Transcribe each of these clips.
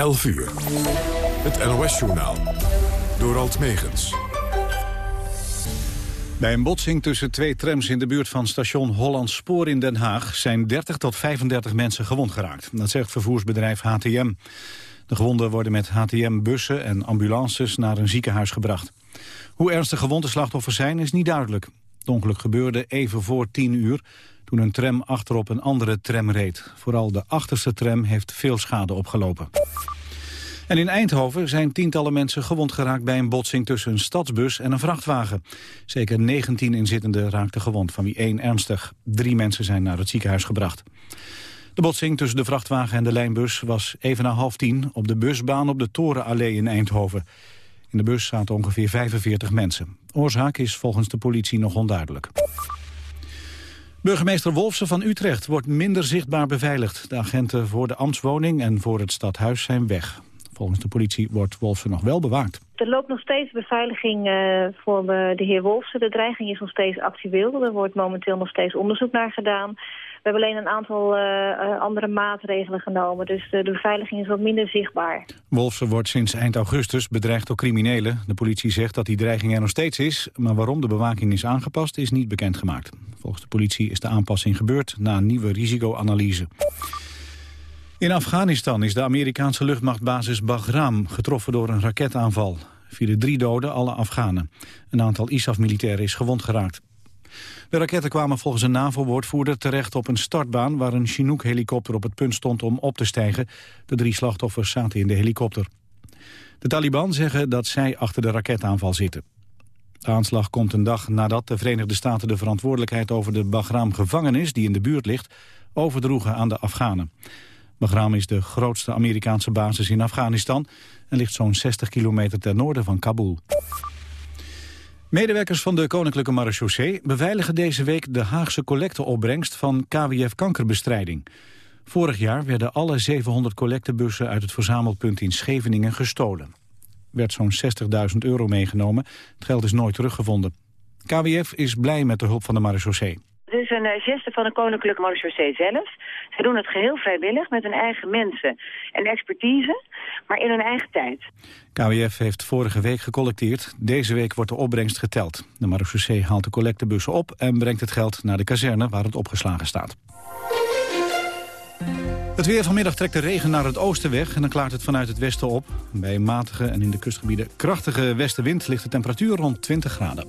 11 uur. Het NOS-journaal. Door Alt Megens. Bij een botsing tussen twee trams in de buurt van station Holland Spoor in Den Haag... zijn 30 tot 35 mensen gewond geraakt. Dat zegt vervoersbedrijf HTM. De gewonden worden met HTM-bussen en ambulances naar een ziekenhuis gebracht. Hoe ernstig gewonde slachtoffers zijn is niet duidelijk. Het ongeluk gebeurde even voor 10 uur toen een tram achterop een andere tram reed. Vooral de achterste tram heeft veel schade opgelopen. En in Eindhoven zijn tientallen mensen gewond geraakt bij een botsing tussen een stadsbus en een vrachtwagen. Zeker 19 inzittenden raakten gewond, van wie één ernstig. Drie mensen zijn naar het ziekenhuis gebracht. De botsing tussen de vrachtwagen en de lijnbus was even na half tien op de busbaan op de Torenallee in Eindhoven. In de bus zaten ongeveer 45 mensen. Oorzaak is volgens de politie nog onduidelijk. Burgemeester Wolfsen van Utrecht wordt minder zichtbaar beveiligd. De agenten voor de ambtswoning en voor het stadhuis zijn weg. Volgens de politie wordt Wolfsen nog wel bewaakt. Er loopt nog steeds beveiliging uh, voor de heer Wolfsen. De dreiging is nog steeds actueel. Er wordt momenteel nog steeds onderzoek naar gedaan. We hebben alleen een aantal uh, andere maatregelen genomen. Dus de, de, beveiliging is wat minder zichtbaar. Wolfsen wordt sinds eind augustus bedreigd door criminelen. De politie zegt dat die dreiging er nog steeds is. Maar waarom de bewaking is aangepast is niet bekendgemaakt. Volgens de politie is de aanpassing gebeurd na een nieuwe risicoanalyse. In Afghanistan is de Amerikaanse luchtmachtbasis Bagram getroffen door een raketaanval. Er drie doden, alle Afghanen. Een aantal ISAF-militairen is gewond geraakt. De raketten kwamen volgens een NAVO-woordvoerder terecht op een startbaan... waar een Chinook-helikopter op het punt stond om op te stijgen. De drie slachtoffers zaten in de helikopter. De Taliban zeggen dat zij achter de raketaanval zitten. De aanslag komt een dag nadat de Verenigde Staten de verantwoordelijkheid over de Bagram-gevangenis, die in de buurt ligt, overdroegen aan de Afghanen. Bagram is de grootste Amerikaanse basis in Afghanistan en ligt zo'n 60 kilometer ten noorden van Kabul. Medewerkers van de Koninklijke Marechaussee beveiligen deze week de Haagse collecteopbrengst van KWF Kankerbestrijding. Vorig jaar werden alle 700 collectebussen uit het verzamelpunt in Scheveningen gestolen. Er werd zo'n 60.000 euro meegenomen. Het geld is nooit teruggevonden. KWF is blij met de hulp van de marechaussee. Het is een uh, geste van de Koninklijke Marechaussee zelf. Ze doen het geheel vrijwillig met hun eigen mensen en expertise, maar in hun eigen tijd. KWF heeft vorige week gecollecteerd. Deze week wordt de opbrengst geteld. De marechaussee haalt de collectebussen op en brengt het geld naar de kazerne waar het opgeslagen staat. Het weer vanmiddag trekt de regen naar het oosten weg en dan klaart het vanuit het westen op. Bij een matige en in de kustgebieden krachtige westenwind ligt de temperatuur rond 20 graden.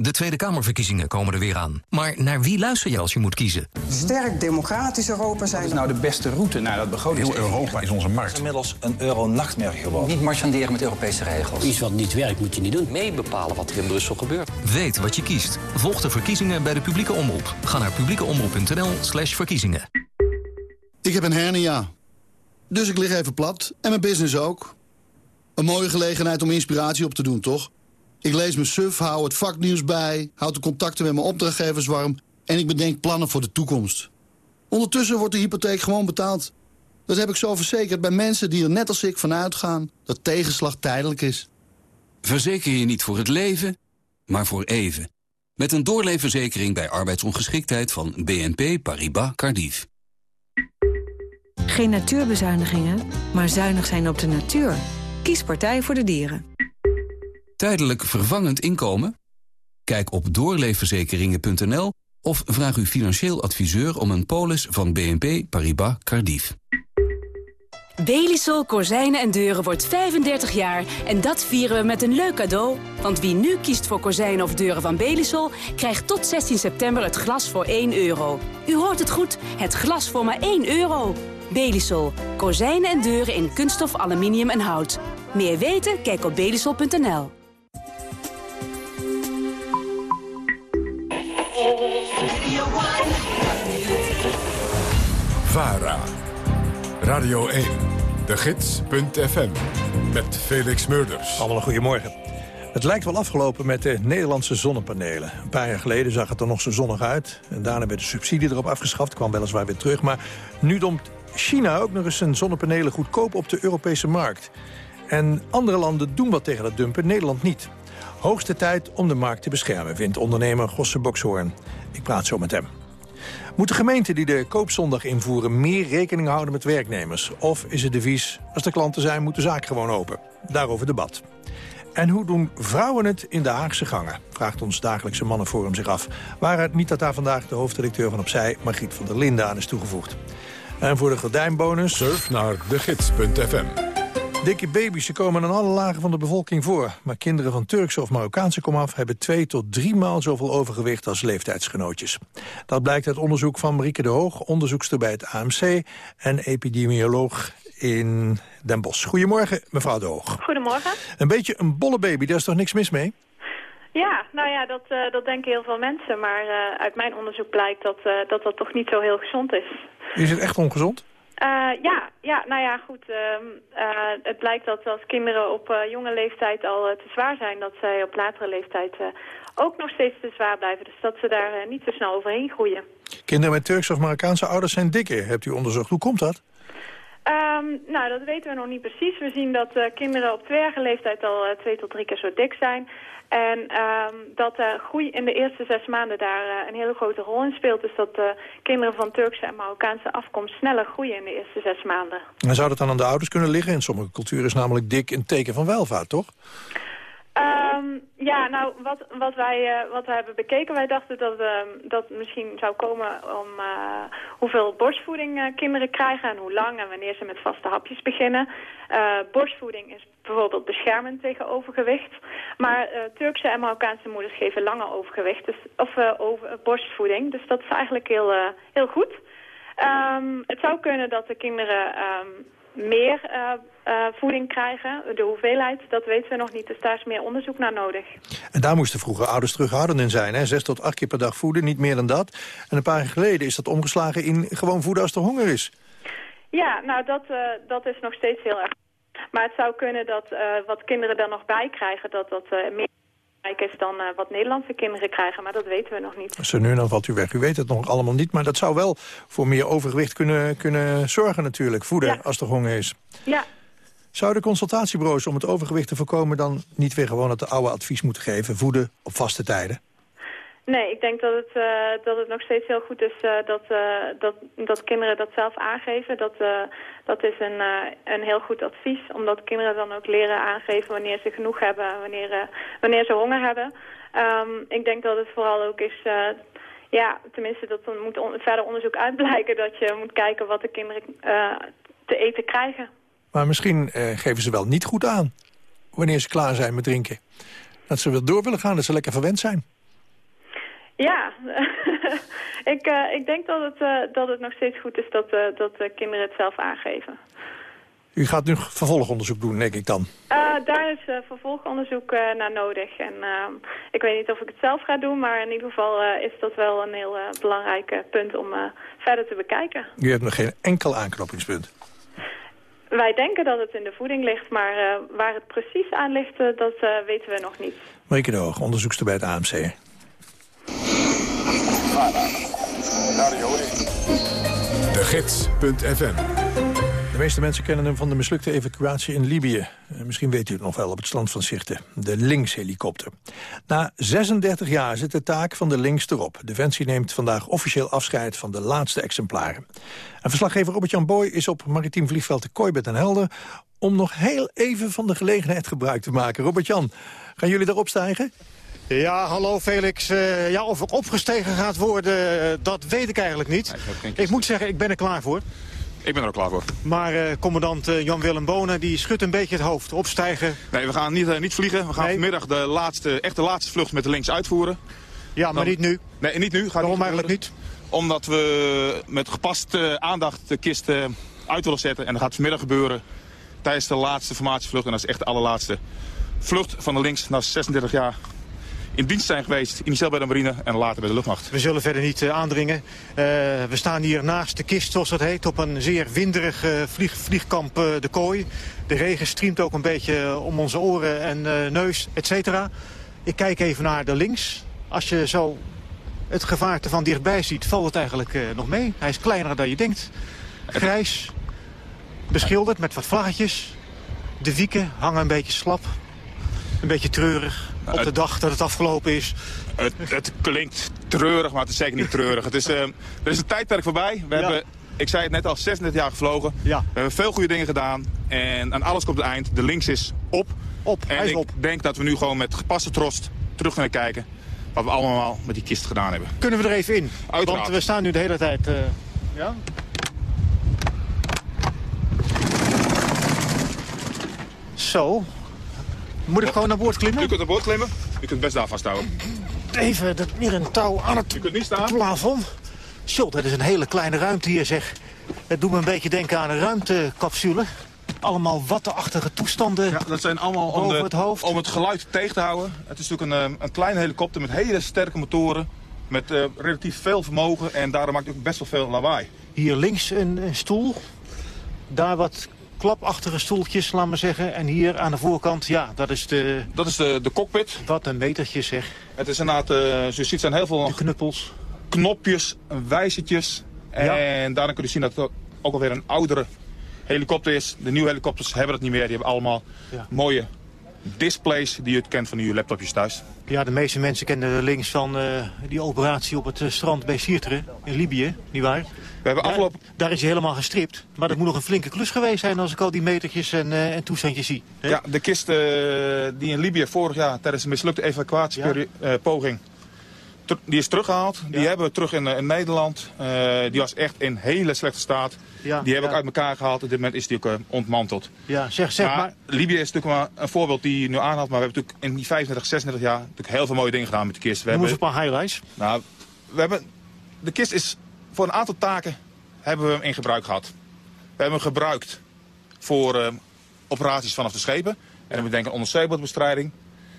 De Tweede Kamerverkiezingen komen er weer aan. Maar naar wie luister je als je moet kiezen? Sterk democratisch Europa zijn. Wat is nou de beste route naar dat begroting? Heel Europa is onze markt. Het is inmiddels een euro-nachtmerrie geworden. Niet marchanderen met Europese regels. Iets wat niet werkt moet je niet doen. Mee bepalen wat er in Brussel gebeurt. Weet wat je kiest. Volg de verkiezingen bij de publieke omroep. Ga naar publiekeomroep.nl slash verkiezingen. Ik heb een hernia. Dus ik lig even plat. En mijn business ook. Een mooie gelegenheid om inspiratie op te doen, toch? Ik lees mijn suf, hou het vaknieuws bij, houd de contacten met mijn opdrachtgevers warm... en ik bedenk plannen voor de toekomst. Ondertussen wordt de hypotheek gewoon betaald. Dat heb ik zo verzekerd bij mensen die er net als ik van uitgaan... dat tegenslag tijdelijk is. Verzeker je niet voor het leven, maar voor even. Met een doorleefverzekering bij arbeidsongeschiktheid van BNP Paribas Cardiff. Geen natuurbezuinigingen, maar zuinig zijn op de natuur. Kies Partij voor de Dieren. Tijdelijk vervangend inkomen? Kijk op doorleefverzekeringen.nl of vraag uw financieel adviseur om een polis van BNP Paribas Cardiff. Belisol Kozijnen en Deuren wordt 35 jaar en dat vieren we met een leuk cadeau. Want wie nu kiest voor kozijnen of deuren van Belisol... krijgt tot 16 september het glas voor 1 euro. U hoort het goed, het glas voor maar 1 euro. Belisol. Kozijnen en deuren in kunststof, aluminium en hout. Meer weten? Kijk op belisol.nl. VARA. Radio 1. De Gids.fm. Met Felix Murders. Allemaal een goedemorgen. Het lijkt wel afgelopen met de Nederlandse zonnepanelen. Een paar jaar geleden zag het er nog zo zonnig uit. En daarna werd de subsidie erop afgeschaft. kwam weliswaar weer terug. Maar nu domt China ook nog eens zijn zonnepanelen goedkoop op de Europese markt. En andere landen doen wat tegen dat dumpen, Nederland niet. Hoogste tijd om de markt te beschermen, vindt ondernemer Gosse Bokshoorn. Ik praat zo met hem. Moeten gemeenten die de koopzondag invoeren meer rekening houden met werknemers? Of is het devies, als de klanten zijn, moet de zaak gewoon open? Daarover debat. En hoe doen vrouwen het in de Haagse gangen? Vraagt ons dagelijkse mannenforum zich af. Waaruit niet dat daar vandaag de hoofdredacteur van Opzij, Margriet van der Linden, aan is toegevoegd. En voor de gordijnbonus... Surf naar degids.fm. Dikke baby's ze komen aan alle lagen van de bevolking voor. Maar kinderen van Turkse of Marokkaanse komaf... hebben twee tot drie maal zoveel overgewicht als leeftijdsgenootjes. Dat blijkt uit onderzoek van Marieke de Hoog... onderzoekster bij het AMC en epidemioloog in Den Bosch. Goedemorgen, mevrouw de Hoog. Goedemorgen. Een beetje een bolle baby, daar is toch niks mis mee? Ja, nou ja, dat, uh, dat denken heel veel mensen. Maar uh, uit mijn onderzoek blijkt dat, uh, dat dat toch niet zo heel gezond is. Is het echt ongezond? Uh, ja, ja, nou ja, goed. Uh, uh, het blijkt dat als kinderen op jonge leeftijd al te zwaar zijn... dat zij op latere leeftijd ook nog steeds te zwaar blijven. Dus dat ze daar niet zo snel overheen groeien. Kinderen met Turkse of Marokkaanse ouders zijn dikker, hebt u onderzocht. Hoe komt dat? Um, nou, dat weten we nog niet precies. We zien dat kinderen op tweejarige leeftijd al twee tot drie keer zo dik zijn... En um, dat de groei in de eerste zes maanden daar uh, een hele grote rol in speelt. Dus dat uh, kinderen van Turkse en Marokkaanse afkomst sneller groeien in de eerste zes maanden. En zou dat dan aan de ouders kunnen liggen? In sommige culturen is namelijk dik een teken van welvaart, toch? Um, ja, nou, wat, wat, wij, uh, wat wij hebben bekeken, wij dachten dat uh, dat misschien zou komen om uh, hoeveel borstvoeding kinderen krijgen en hoe lang en wanneer ze met vaste hapjes beginnen. borstvoeding is bijvoorbeeld beschermend tegen overgewicht, maar Turkse en Marokkaanse moeders geven lange overgewicht, dus, of over, borstvoeding, dus dat is eigenlijk heel, heel goed. Um, het zou kunnen dat de kinderen um, meer uh, uh, voeding krijgen. De hoeveelheid, dat weten we nog niet. Dus daar is meer onderzoek naar nodig. En daar moesten vroeger ouders terughoudend in zijn. Hè? Zes tot acht keer per dag voeden, niet meer dan dat. En een paar jaar geleden is dat omgeslagen in gewoon voeden als er honger is. Ja, nou dat, uh, dat is nog steeds heel erg. Maar het zou kunnen dat wat kinderen daar nog bij krijgen... dat dat meer is dan uh, wat Nederlandse kinderen krijgen, maar dat weten we nog niet. Zo nu dan valt u weg. U weet het nog allemaal niet, maar dat zou wel voor meer overgewicht kunnen, kunnen zorgen natuurlijk. Voeden ja. als er honger is. Ja. Zouden consultatiebureaus om het overgewicht te voorkomen dan niet weer gewoon het oude advies moeten geven? Voeden op vaste tijden? Nee, ik denk dat het, uh, dat het nog steeds heel goed is uh, dat, uh, dat, dat kinderen dat zelf aangeven. Dat, dat is een, een heel goed advies, omdat kinderen dan ook leren aangeven wanneer ze genoeg hebben en wanneer, wanneer ze honger hebben. Um, ik denk dat het vooral ook is, ja, tenminste dat moet verder onderzoek uitblijken dat je moet kijken wat de kinderen te eten krijgen. Maar misschien geven ze wel niet goed aan wanneer ze klaar zijn met drinken. Dat ze wel door willen gaan, dat ze lekker verwend zijn. Ja, ik, uh, ik denk dat het, uh, dat het nog steeds goed is dat, uh, dat kinderen het zelf aangeven. U gaat nu vervolgonderzoek doen, denk ik dan? daar is vervolgonderzoek naar nodig. En ehm, ik weet niet of ik het zelf ga doen, maar in ieder geval is dat wel een heel belangrijk punt om verder te bekijken. U hebt nog geen enkel aanknopingspunt? Wij denken dat het in de voeding ligt, maar waar het precies aan ligt, dat weten we nog niet. Marieke de Hoog, onderzoekster bij het AMC. De Gids.fm De meeste mensen kennen hem van de mislukte evacuatie in Libië. Misschien weet u het nog wel op het strand van Sirte. De Lynx-helikopter. Na 36 jaar zit de taak van de Lynx erop. Defensie neemt vandaag officieel afscheid van de laatste exemplaren. En verslaggever Robert-Jan Boy is op maritiem vliegveld de Kooibed en Helder... om nog heel even van de gelegenheid gebruik te maken. Robert-Jan, gaan jullie daarop stijgen? Ja, hallo Felix. Uh, ja, of er opgestegen gaat worden, dat weet ik eigenlijk niet. Ik moet zeggen, ik ben er klaar voor. Ik ben er ook klaar voor. Maar uh, commandant uh, Jan-Willem Bonen die schudt een beetje het hoofd. Opstijgen. Nee, we gaan niet, uh, niet vliegen. We gaan nee. vanmiddag de laatste, echt de laatste vlucht met de links uitvoeren. Ja, maar Dan... niet nu. Nee, niet nu. Gaat Waarom eigenlijk niet? Omdat we met gepaste aandacht de kist uit willen zetten. En dat gaat vanmiddag gebeuren tijdens de laatste formatievlucht. En dat is echt de allerlaatste vlucht van de links na 36 jaar in dienst zijn geweest. Initieel bij de marine en later bij de luchtmacht. We zullen verder niet uh, aandringen. Uh, we staan hier naast de kist, zoals dat heet, op een zeer winderig uh, vlieg, vliegkamp De Kooi. De regen striemt ook een beetje om onze oren en neus, et cetera. Ik kijk even naar de links. Als je zo het gevaarte van dichtbij ziet, valt het eigenlijk nog mee. Hij is kleiner dan je denkt. Grijs, beschilderd met wat vlaggetjes. De wieken hangen een beetje slap. Een beetje treurig op de dag dat het afgelopen is. Het, het klinkt treurig, maar het is zeker niet treurig. Het is, uh, er is een tijdperk voorbij. We ja. hebben, ik zei het net al, 36 jaar gevlogen. Ja. We hebben veel goede dingen gedaan. En aan alles komt het eind. De links is op. Op, en hij is ik op. denk dat we nu gewoon met gepaste trost terug gaan kijken... wat we allemaal met die kist gedaan hebben. Kunnen we er even in? Uiteraard. Want we staan nu de hele tijd... Uh, ja? Zo, moet ik gewoon naar boord klimmen? U kunt naar boord klimmen. U kunt best daar vasthouden. Even dat, hier een touw aan het U kunt niet staan. plafond. Zo, dat is een hele kleine ruimte hier, zeg. Het doet me een beetje denken aan een ruimtecapsule. Allemaal wattenachtige toestanden Ja, dat zijn allemaal om, de, het hoofd. om het geluid tegen te houden. Het is natuurlijk een, een kleine helikopter met hele sterke motoren. Met uh, relatief veel vermogen en daarom maakt het ook best wel veel lawaai. Hier links een, een stoel. Daar wat klapachtige stoeltjes, laat maar zeggen. En hier aan de voorkant, ja, dat is de... Dat is de, de cockpit. Wat een metertje, zeg. Het is inderdaad, uh, zoals je ziet, zijn heel veel... De knuppels. Knopjes, wijzertjes. Ja. En daarin kun je zien dat het ook alweer een oudere helikopter is. De nieuwe helikopters hebben dat niet meer. Die hebben allemaal Ja. mooie displays die je kent van uw laptopjes thuis. Ja, de meeste mensen kennen links van eh, die operatie op het eh, strand bij Sirte in Libië, nietwaar? We hebben afgelopen... Daar, daar is hij helemaal gestript. Maar dat moet nog een flinke klus geweest zijn als ik al die metertjes en, eh, en toestandjes zie. Ja, de kist eh, die in Libië vorig jaar tijdens een mislukte evacuatiepoging... ter- die is teruggehaald. Die hebben we terug in, eh, in Nederland. Eh, die was echt in hele slechte staat. Ja, die hebben we ook uit elkaar gehaald. Op dit moment is die ook eh, ontmanteld. Ja, zeg, zeg maar. Libië is natuurlijk maar een voorbeeld die je nu aanhaalt. Maar we hebben natuurlijk in die 35, 36 jaar natuurlijk heel veel mooie dingen gedaan met de kist. We Noem eens hebben, een paar highlights. nou, we hebben, de kist is voor een aantal taken hebben we hem in gebruik gehad. We hebben hem gebruikt voor eh, operaties vanaf de schepen. En dan moet denken aan onderzeebootbestrijding.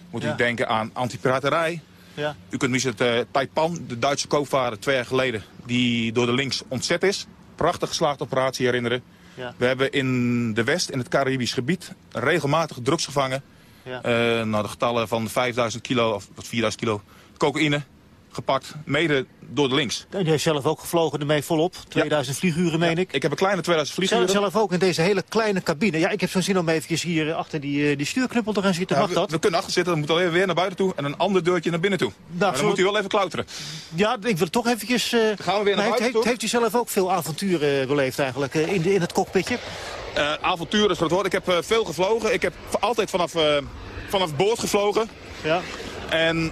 Moet Ja. u denken aan antipiraterij. Ja. U kunt misschien het eh, Taipan, de Duitse koopvaarder, twee jaar geleden... die door de links ontzet is. Prachtig geslaagde operatie herinneren. Ja. We hebben in de West, in het Caribisch gebied, regelmatig drugs gevangen. Ja. Eh, nou, de getallen van 5000 kilo of wat 4000 kilo cocaïne gepakt. Mede door de links. En die heeft zelf ook gevlogen ermee volop. 2000 vlieguren, meen ik. Ik heb een kleine 2000 Zelf, vlieguren. zelf ook in deze hele kleine cabine. Ja, ik heb zo'n zin om eventjes hier achter die, eh, die stuurknuppel te gaan zitten. Ja, Mag we, dat? we kunnen achter zitten, dan moet alleen weer naar buiten toe en een ander deurtje naar binnen toe. maar dan moet u wel even klauteren. Ja, ik wil toch eventjes... eh, gaan we weer naar buiten heeft, toe. heeft u zelf ook veel avonturen beleefd eigenlijk eh, in, de, in het cockpitje? Avontuur is het woord. Ik heb veel gevlogen. Ik heb altijd vanaf, vanaf boord gevlogen. Ja. En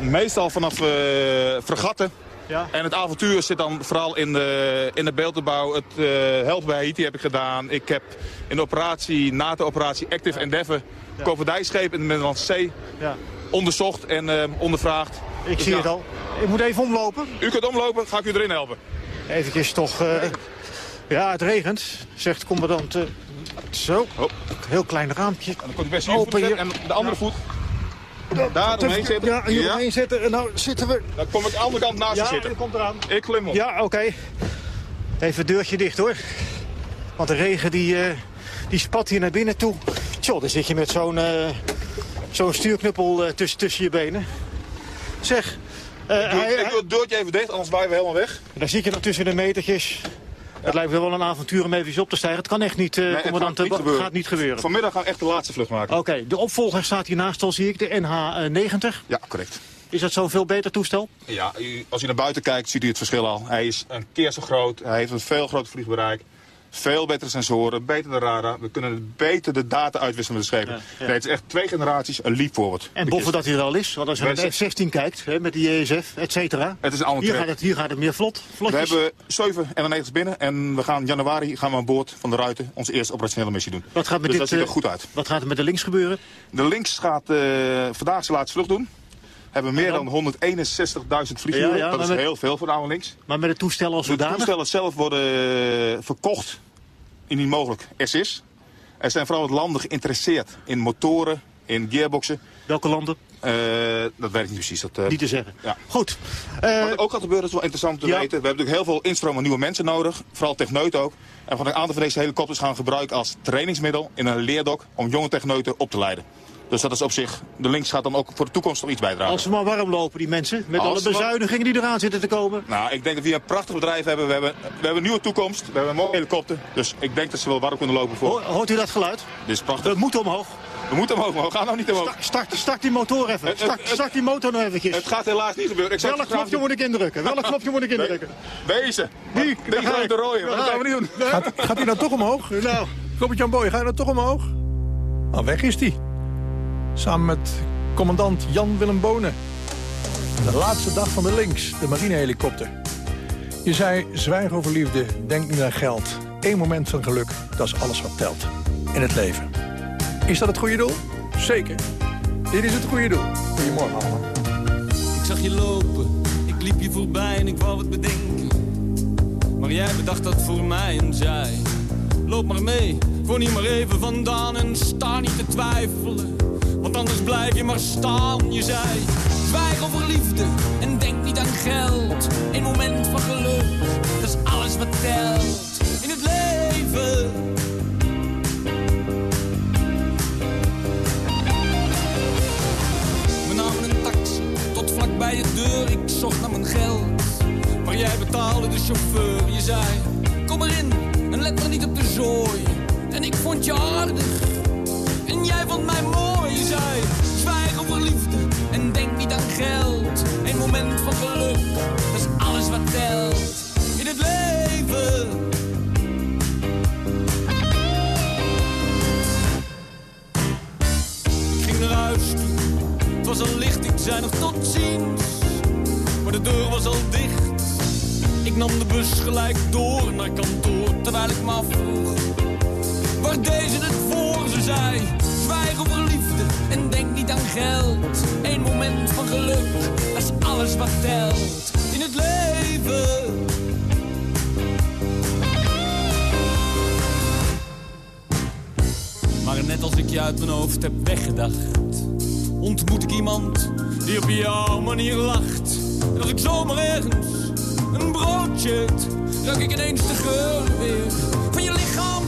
meestal vanaf eh fregatten. Ja. En het avontuur zit dan vooral in de, in de beeldbouw. Het eh, helpen bij Haiti heb ik gedaan. Ik heb in de operatie, NATO-operatie Active Endeavour... koopvaardijschepen in de Middellandse Zee Ja. onderzocht en eh, ondervraagd. Ik Dus zie ja, het al. Ik moet even omlopen. U kunt omlopen, ga ik u erin helpen. Eventjes toch... eh, ja, het regent, zegt commandant. eh, zo, heel klein raampje. Oh. Dan komt best hier voet en de andere voet daar omheen zitten. Ja, hier omheen zitten. En nou zitten we... Dan kom ik aan de andere kant naast Ja, je zitten. die komt eraan. Ik klim op. Ja, oké. Even het deurtje dicht hoor. Want de regen die, eh, die spat hier naar binnen toe. Tjoh, dan zit je met zo'n eh, zo'n stuurknuppel eh, tussen, tussen je benen. Zeg, Ik doe, hij- ik doe het deurtje even dicht, anders waaien we helemaal weg. daar zit je dan tussen de metertjes. Het lijkt me wel een avontuur om even op te stijgen. Het kan echt niet, eh Nee, het commandant. gaat niet gaat niet gebeuren. Vanmiddag gaan we echt de laatste vlucht maken. Oké, de opvolger staat hiernaast al, zie ik. De NH90. Ja, correct. Is dat zo'n veel beter toestel? Ja, u- als u naar buiten kijkt, ziet u het verschil al. Hij is een keer zo groot, hij heeft een veel groter vliegbereik. Veel betere sensoren, beter de radar. We kunnen beter de data uitwisselen met de schepen. Ja, ja. Nee, het is echt twee generaties een leap forward. En boven dat hij er al is, want als je naar de Wij F-16 kijkt, hè, met die ESF, et cetera. Het is een andere hier, gaat het, hier gaat het meer vlot. We Vlotjes. hebben 7 N90's binnen en we gaan in januari gaan we aan boord van de Ruiten onze eerste operationele missie doen. Wat gaat met dus dit, dat ziet er eh, goed uit. Wat gaat er met de links gebeuren? De links gaat eh, vandaag zijn laatste vlucht doen. Hebben meer dan 161.000 vlieguren. Ja, ja, dat is met- heel veel voor de links. Maar met het toestel als De zodanig? toestellen zelf worden eh, verkocht, indien mogelijk, SIS. Er zijn vooral wat landen geïnteresseerd in motoren, in gearboxen. Welke landen? Eh, dat weet ik niet precies. Dat, eh, Niet te zeggen. Ja. Goed. Wat er ook gaat gebeuren, is wel interessant om te ja. weten. We hebben natuurlijk heel veel instroom aan nieuwe mensen nodig. Vooral techneuten ook. En we gaan een aantal van deze helikopters gaan gebruiken als trainingsmiddel in een leerdok om jonge techneuten op te leiden. Dus dat is op zich, de links gaat dan ook voor de toekomst nog iets bijdragen. Als ze maar warm lopen, die mensen, met Als alle bezuinigingen die eraan zitten te komen. Nou, ik denk dat we hier een prachtig bedrijf hebben. We hebben, we hebben een nieuwe toekomst. We hebben een mooie helikopter. Dus ik denk dat ze wel warm kunnen lopen voor. Ho- hoort u dat geluid? Dit is prachtig. We moeten omhoog. We moeten omhoog, maar we gaan nou niet omhoog. Start, start die motor even. Start, het- start die motor nog eventjes. Het gaat helaas niet gebeuren. Ik Welk graag knopje moet ik indrukken? Welk knopje moet ik indrukken? Deze. Die, Die grote rode. Maar dat gaan we niet doen. Gaat, gaat hij nou toch omhoog? Nou. Robert-Jan Boy, ga je nou toch omhoog? Nou, weg is hij. Samen met commandant Jan Willem Bonen. De laatste dag van de links, de marinehelikopter. Je zei, zwijg over liefde, denk niet aan geld. Eén moment van geluk, dat is alles wat telt. In het leven. Is dat het goede doel? Zeker. Dit is het goede doel. Goedemorgen allemaal. Ik zag je lopen, ik liep je voorbij en ik wou wat bedenken. Maar jij bedacht dat voor mij en zei: Loop maar mee, voor niet maar even vandaan en sta niet te twijfelen. Want anders blijf je maar staan, je zei: Zwijg over liefde en denk niet aan geld. Een moment van geluk, dat is alles wat telt in het leven. We namen een taxi tot vlak bij je deur. Ik zocht naar mijn geld. Maar jij betaalde de chauffeur. Je zei: Kom erin en let maar niet op de zooi. En ik vond je aardig. En jij vond mij mooi. Zei: Zwijg over liefde en denk niet aan geld. Een moment van geluk, dat is alles wat telt in het leven. Ik ging naar huis toe. Het was al licht, ik zei nog tot ziens. Maar de deur was al dicht. Ik nam de bus gelijk door naar kantoor. Terwijl ik me afvroeg. Waar deze het voor? Ze zei. Zwijg over liefde en denk niet aan geld. Eén moment van geluk, dat is alles wat telt. In het leven. Maar net als ik je uit mijn hoofd heb weggedacht ontmoet ik iemand die op jouw manier lacht. En als ik zomaar ergens een broodje eet, ruik ik ineens de geur weer van je lichaam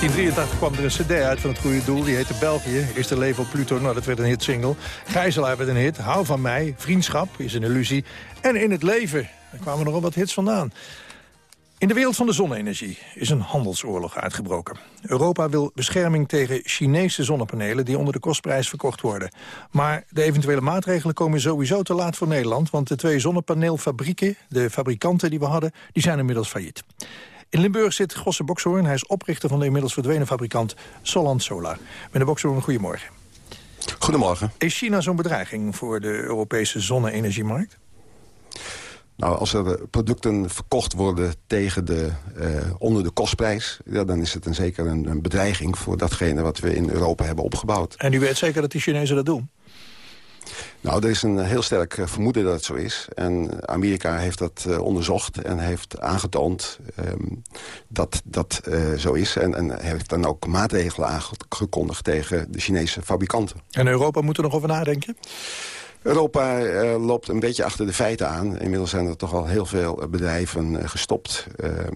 1983 kwam er een cd uit van het goede doel. Die heette België. Is te leven op Pluto? Nou, dat werd een hit single. Gijzelaar werd een hit. Hou van mij. Vriendschap is een illusie. En in het leven. Daar kwamen nogal wat hits vandaan. In de wereld van de zonne-energie is een handelsoorlog uitgebroken. Europa wil bescherming tegen Chinese zonnepanelen... die onder de kostprijs verkocht worden. Maar de eventuele maatregelen komen sowieso te laat voor Nederland... want de twee zonnepaneelfabrieken, de fabrikanten die we hadden... die zijn inmiddels failliet. In Limburg zit Gosse Bokshoorn. Hij is oprichter van de inmiddels verdwenen fabrikant Solant Solar. Meneer Bokshoorn, goedemorgen. Goedemorgen. Is China zo'n bedreiging voor de Europese zonne-energiemarkt? Nou, als er producten verkocht worden tegen de, uh, onder de kostprijs... Ja, dan is het een, zeker een, een, bedreiging voor datgene wat we in Europa hebben opgebouwd. En u weet zeker dat die Chinezen dat doen? Nou, er is een heel sterk eh, vermoeden dat het zo is. En Amerika heeft dat uh, onderzocht en heeft aangetoond um, dat dat zo is. En, en, heeft dan ook maatregelen aangekondigd tegen de Chinese fabrikanten. En Europa moet er nog over nadenken? Europa uh, loopt een beetje achter de feiten aan. Inmiddels zijn er toch al heel veel bedrijven uh, gestopt.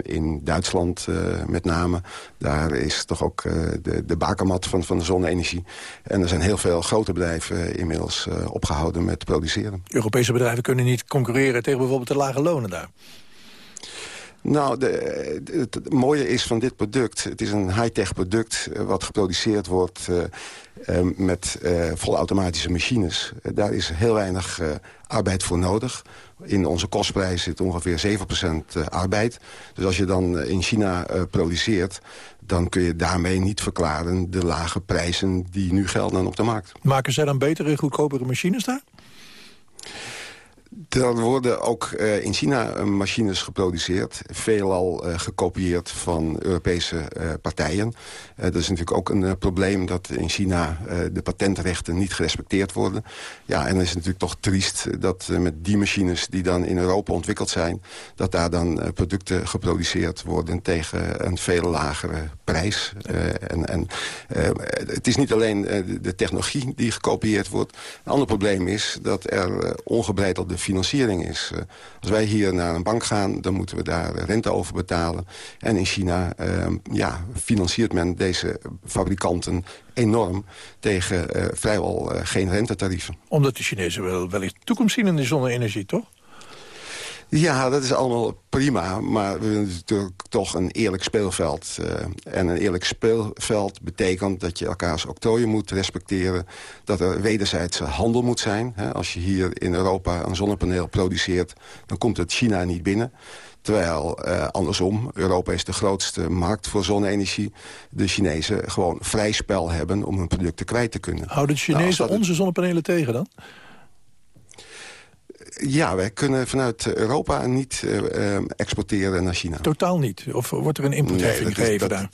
In Duitsland met name. Daar is toch ook de, de bakermat van, van de zonne-energie. En er zijn heel veel grote bedrijven inmiddels opgehouden met produceren. Europese bedrijven kunnen niet concurreren tegen bijvoorbeeld de lage lonen daar. Nou, de, het, mooie is van dit product... het is een high-tech product wat geproduceerd wordt... Uh, met uh, volautomatische machines. Daar is heel weinig arbeid voor nodig. In onze kostprijs zit ongeveer 7% arbeid. Dus als je dan in China produceert... dan kun je daarmee niet verklaren de lage prijzen die nu gelden op de markt. Maken zij dan betere, goedkopere machines daar? Er worden ook uh, in China uh, machines geproduceerd. Veelal uh, gekopieerd van Europese partijen. dat is natuurlijk ook een probleem dat in China de patentrechten niet gerespecteerd worden. Ja, en dan is het natuurlijk toch triest dat met die machines die dan in Europa ontwikkeld zijn... dat daar dan producten geproduceerd worden tegen een veel lagere prijs. en, en het is niet alleen de technologie die gekopieerd wordt. Een ander probleem is dat er ongebreidelde financiering is. Uh, als wij hier naar een bank gaan, dan moeten we daar rente over betalen. En in China uh, ja, financiert men deze fabrikanten enorm tegen uh, vrijwel geen rentetarieven. Omdat de Chinezen wel wellicht toekomst zien in de zonne-energie, toch? Ja, dat is allemaal prima, maar we willen natuurlijk toch een eerlijk speelveld. Uh, en een eerlijk speelveld betekent dat je elkaars octrooien moet respecteren. Dat er wederzijdse handel moet zijn. Hè. Als je hier in Europa een zonnepaneel produceert, dan komt het China niet binnen. Terwijl uh, andersom, Europa is de grootste markt voor zonne-energie. De Chinezen gewoon vrij spel hebben om hun producten kwijt te kunnen. Houden de Chinezen nou, onze zonnepanelen tegen dan? Ja, wij kunnen vanuit Europa niet uh, exporteren naar China. Totaal niet? Of wordt er een importheffing nee, gegeven daar?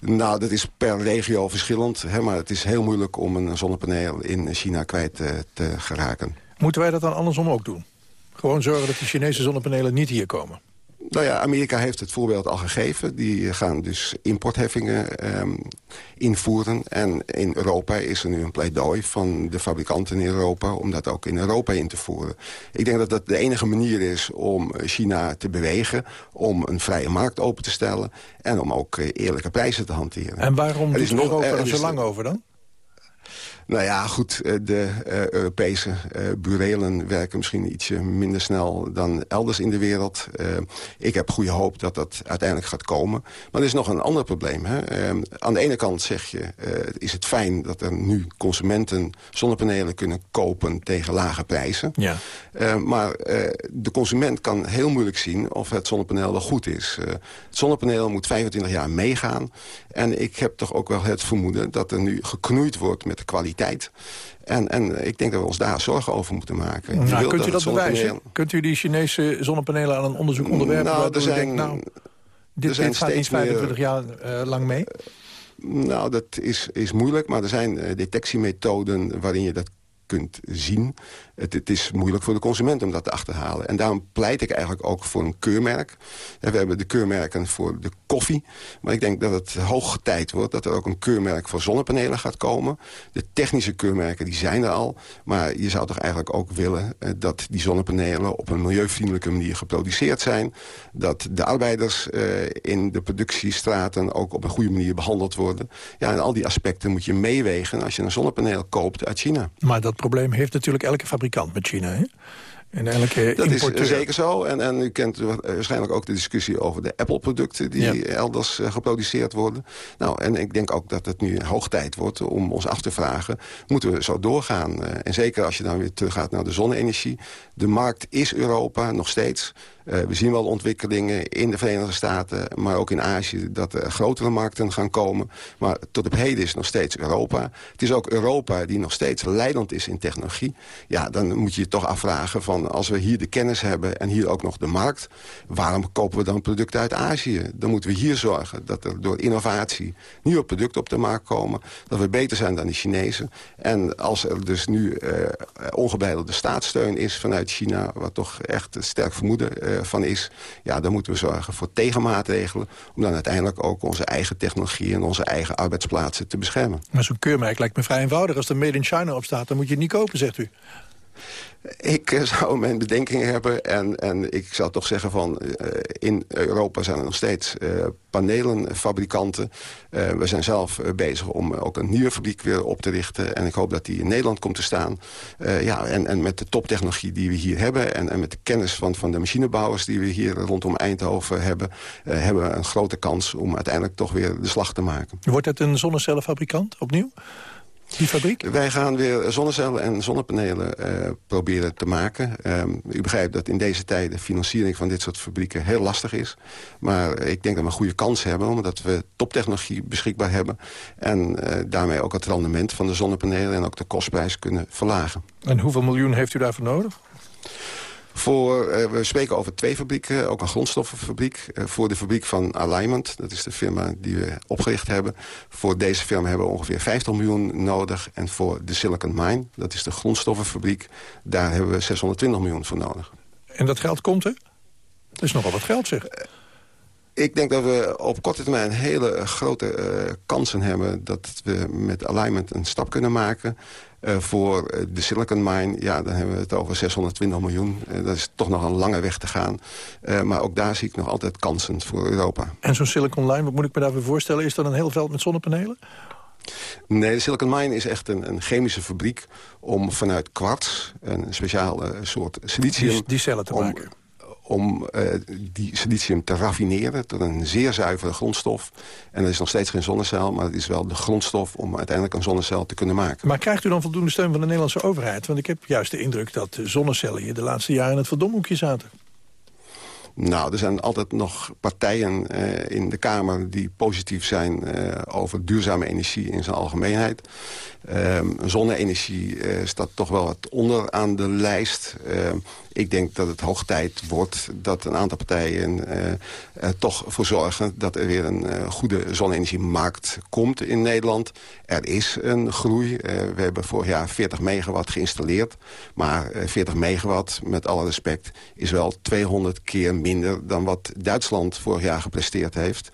Nou, dat is per regio verschillend. Hè, maar het is heel moeilijk om een zonnepaneel in China kwijt te, te geraken. Moeten wij dat dan andersom ook doen? Gewoon zorgen dat de Chinese zonnepanelen niet hier komen? Nou ja, Amerika heeft het voorbeeld al gegeven. Die gaan dus importheffingen um, invoeren. En in Europa is er nu een pleidooi van de fabrikanten in Europa... om dat ook in Europa in te voeren. Ik denk dat dat de enige manier is om China te bewegen... om een vrije markt open te stellen... en om ook eerlijke prijzen te hanteren. En waarom doet Europa er zo lang over dan? Nou ja, goed, de uh, Europese uh, burelen werken misschien ietsje minder snel dan elders in de wereld. Ik heb goede hoop dat dat uiteindelijk gaat komen. Maar er is nog een ander probleem. Hè? aan de ene kant zeg je, is het fijn dat er nu consumenten zonnepanelen kunnen kopen tegen lage prijzen. Ja. maar de consument kan heel moeilijk zien of het zonnepaneel wel goed is. het zonnepaneel moet 25 jaar meegaan. En ik heb toch ook wel het vermoeden dat er nu geknoeid wordt met de kwaliteit en, en ik denk dat we ons daar zorgen over moeten maken. Nou, kunt u dat bewijzen? Kunt u die Chinese zonnepanelen aan een onderzoek onderwerpen? Nou, er zijn, nou, dit, dit gaat niet 25 jaar uh, lang mee? Nou, dat is, is moeilijk, maar er zijn uh, detectiemethoden waarin je dat kunt zien. Het, het, is moeilijk voor de consument om dat te achterhalen. En daarom pleit ik eigenlijk ook voor een keurmerk. we hebben de keurmerken voor de koffie. Maar ik denk dat het hoog tijd wordt dat er ook een keurmerk voor zonnepanelen gaat komen. De technische keurmerken die zijn er al. Maar je zou toch eigenlijk ook willen eh, dat die zonnepanelen op een milieuvriendelijke manier geproduceerd zijn. Dat de arbeiders eh, in de productiestraten ook op een goede manier behandeld worden. Ja, en al die aspecten moet je meewegen als je een zonnepaneel koopt uit China. Maar dat probleem heeft natuurlijk elke fabrikant met China, hè? En elke dat is zeker zo. En, en u kent waarschijnlijk ook de discussie over de Apple-producten... die elders uh, geproduceerd worden. Nou, en ik denk ook dat het nu hoog tijd wordt om ons af te vragen... moeten we zo doorgaan? Uh, en zeker als je dan weer teruggaat naar de zonne-energie. De markt is Europa nog steeds. Uh, we zien wel ontwikkelingen in de Verenigde Staten... maar ook in Azië dat er grotere markten gaan komen. Maar tot op heden is het nog steeds Europa. Het is ook Europa die nog steeds leidend is in technologie. Ja, dan moet je je toch afvragen van... als we hier de kennis hebben en hier ook nog de markt... waarom kopen we dan producten uit Azië? Dan moeten we hier zorgen dat er door innovatie... nieuwe producten op de markt komen. Dat we beter zijn dan de Chinezen. En als er dus nu uh, ongebreidelde staatssteun is vanuit China... wat toch echt sterk vermoeden uh, van is... ja, dan moeten we zorgen voor tegenmaatregelen... om dan uiteindelijk ook onze eigen technologie... en onze eigen arbeidsplaatsen te beschermen. Maar zo'n keurmerk lijkt me vrij eenvoudig. Als er Made in China op staat, dan moet je het niet kopen, zegt u. Ik eh, zou mijn bedenkingen hebben en, en ik zou toch zeggen van... Uh, in Europa zijn er nog steeds uh, panelenfabrikanten. we zijn zelf bezig om ook een nieuwe fabriek weer op te richten. En ik hoop dat die in Nederland komt te staan. ja, en, en met de toptechnologie die we hier hebben... En, en met de kennis van, van de machinebouwers die we hier rondom Eindhoven hebben... hebben we een grote kans om uiteindelijk toch weer de slag te maken. Wordt het een zonnecellenfabrikant opnieuw? Die fabriek? Wij gaan weer zonnecellen en zonnepanelen uh, proberen te maken. Um, u begrijpt dat in deze tijden financiering van dit soort fabrieken heel lastig is. Maar ik denk dat we een goede kans hebben... omdat we toptechnologie beschikbaar hebben... en uh, daarmee ook het rendement van de zonnepanelen... en ook de kostprijs kunnen verlagen. En hoeveel miljoen heeft u daarvoor nodig? Voor, uh, we spreken over twee fabrieken, ook een grondstoffenfabriek. Uh, voor de fabriek van Alignment, dat is de firma die we opgericht hebben. Voor deze firma hebben we ongeveer 50 miljoen nodig. En voor de Silicon Mine, dat is de grondstoffenfabriek... daar hebben we 620 miljoen voor nodig. En dat geld komt er? Dat is nogal wat geld, zeg. Ik denk dat we op korte termijn hele grote uh, kansen hebben... dat we met Alignment een stap kunnen maken... Uh, voor de Silicon Mine, ja, dan hebben we het over 620 miljoen. Uh, dat is toch nog een lange weg te gaan. Maar ook daar zie ik nog altijd kansen voor Europa. En zo'n Silicon Line, wat moet ik me daarvoor voorstellen? Is dat een heel veld met zonnepanelen? Nee, de Silicon Mine is echt een, een chemische fabriek... om vanuit kwarts, een speciale soort silicium... Die, die cellen te om, maken om uh, die silicium te raffineren tot een zeer zuivere grondstof. En dat is nog steeds geen zonnecel, maar het is wel de grondstof... om uiteindelijk een zonnecel te kunnen maken. Maar krijgt u dan voldoende steun van de Nederlandse overheid? Want ik heb juist de indruk dat zonnecellen hier de laatste jaren in het verdomhoekje zaten. Nou, er zijn altijd nog partijen uh, in de Kamer die positief zijn uh, over duurzame energie in zijn algemeenheid. Um, zonne-energie uh, staat toch wel wat onder aan de lijst. Ik denk dat het hoog tijd wordt dat een aantal partijen er toch voor zorgen... dat er weer een goede zonne-energiemarkt komt in Nederland. Er is een groei. we hebben vorig jaar 40 megawatt geïnstalleerd. Maar 40 megawatt, met alle respect, is wel 200 keer minder... dan wat Duitsland vorig jaar gepresteerd heeft.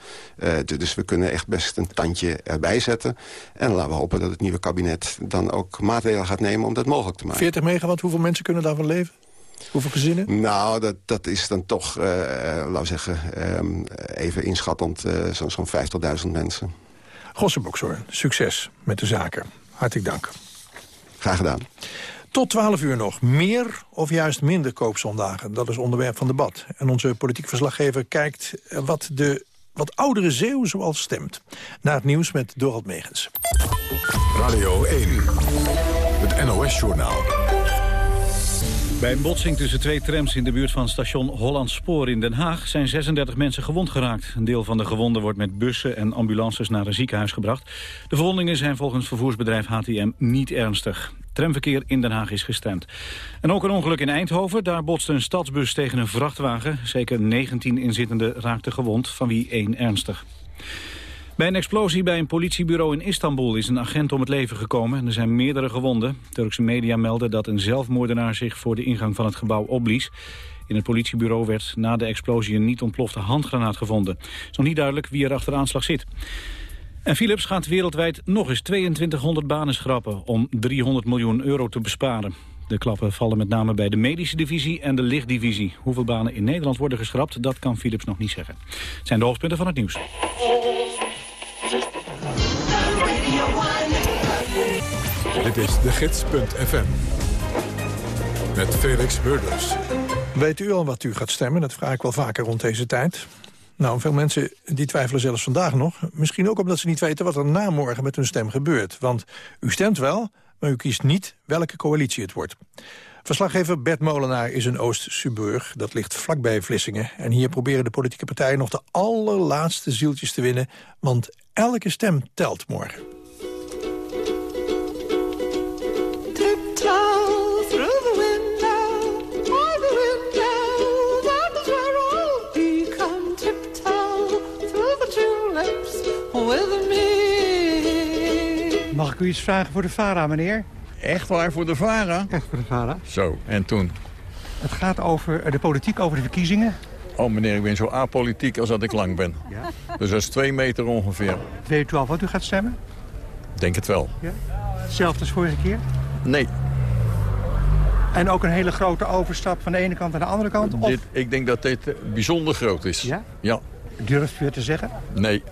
dus we kunnen echt best een tandje erbij zetten. En laten we hopen dat het nieuwe kabinet dan ook maatregelen gaat nemen om dat mogelijk te maken. 40 megawatt, hoeveel mensen kunnen daarvan leven? Hoeveel gezinnen? Nou, dat, dat is dan toch, uh, laten we zeggen, uh, even inschattend uh, zo'n zo 50.000 mensen. Gossenbokshoorn, succes met de zaken. Hartelijk dank. Graag gedaan. Tot 12 uur nog. Meer of juist minder koopzondagen? Dat is onderwerp van debat. En onze politiek verslaggever kijkt wat de wat oudere Zeeuw zoals stemt. Na het nieuws met Dorald Megens. Radio 1, het NOS-journaal. Bij een botsing tussen twee trams in de buurt van station Holland Spoor in Den Haag zijn 36 mensen gewond geraakt. Een deel van de gewonden wordt met bussen en ambulances naar een ziekenhuis gebracht. De verwondingen zijn volgens vervoersbedrijf HTM niet ernstig. Tramverkeer in Den Haag is gestemd. En ook een ongeluk in Eindhoven. Daar botste een stadsbus tegen een vrachtwagen. Zeker 19 inzittenden raakten gewond, van wie één ernstig. Bij een explosie bij een politiebureau in Istanbul is een agent om het leven gekomen en er zijn meerdere gewonden. Turkse media melden dat een zelfmoordenaar zich voor de ingang van het gebouw opblies. In het politiebureau werd na de explosie een niet ontplofte handgranaat gevonden. Het is nog niet duidelijk wie er achter de aanslag zit. En Philips gaat wereldwijd nog eens 2200 banen schrappen om 300 miljoen euro te besparen. De klappen vallen met name bij de medische divisie en de lichtdivisie. Hoeveel banen in Nederland worden geschrapt, dat kan Philips nog niet zeggen. Het zijn de hoofdpunten van het nieuws. Dit is de gids.fm. Met Felix Burders. Weet u al wat u gaat stemmen? Dat vraag ik wel vaker rond deze tijd. Nou, veel mensen die twijfelen zelfs vandaag nog. Misschien ook omdat ze niet weten wat er na morgen met hun stem gebeurt. Want u stemt wel, maar u kiest niet welke coalitie het wordt. Verslaggever Bert Molenaar is in Oost-Suburg. Dat ligt vlakbij Vlissingen. En hier proberen de politieke partijen nog de allerlaatste zieltjes te winnen. Want elke stem telt morgen. Ik u iets vragen voor de VARA, meneer? Echt waar voor de VARA? Echt voor de VARA. Zo, en toen? Het gaat over eh, de politiek, over de verkiezingen. Oh meneer, ik ben zo apolitiek als dat ik lang ben. Ja? Dus dat is twee meter ongeveer. Weet u al wat u gaat stemmen? Denk het wel. Ja? Hetzelfde als vorige keer? Nee. En ook een hele grote overstap van de ene kant naar de andere kant? Of? Dit, ik denk dat dit bijzonder groot is. Ja? Ja. Durft u het te zeggen? Nee.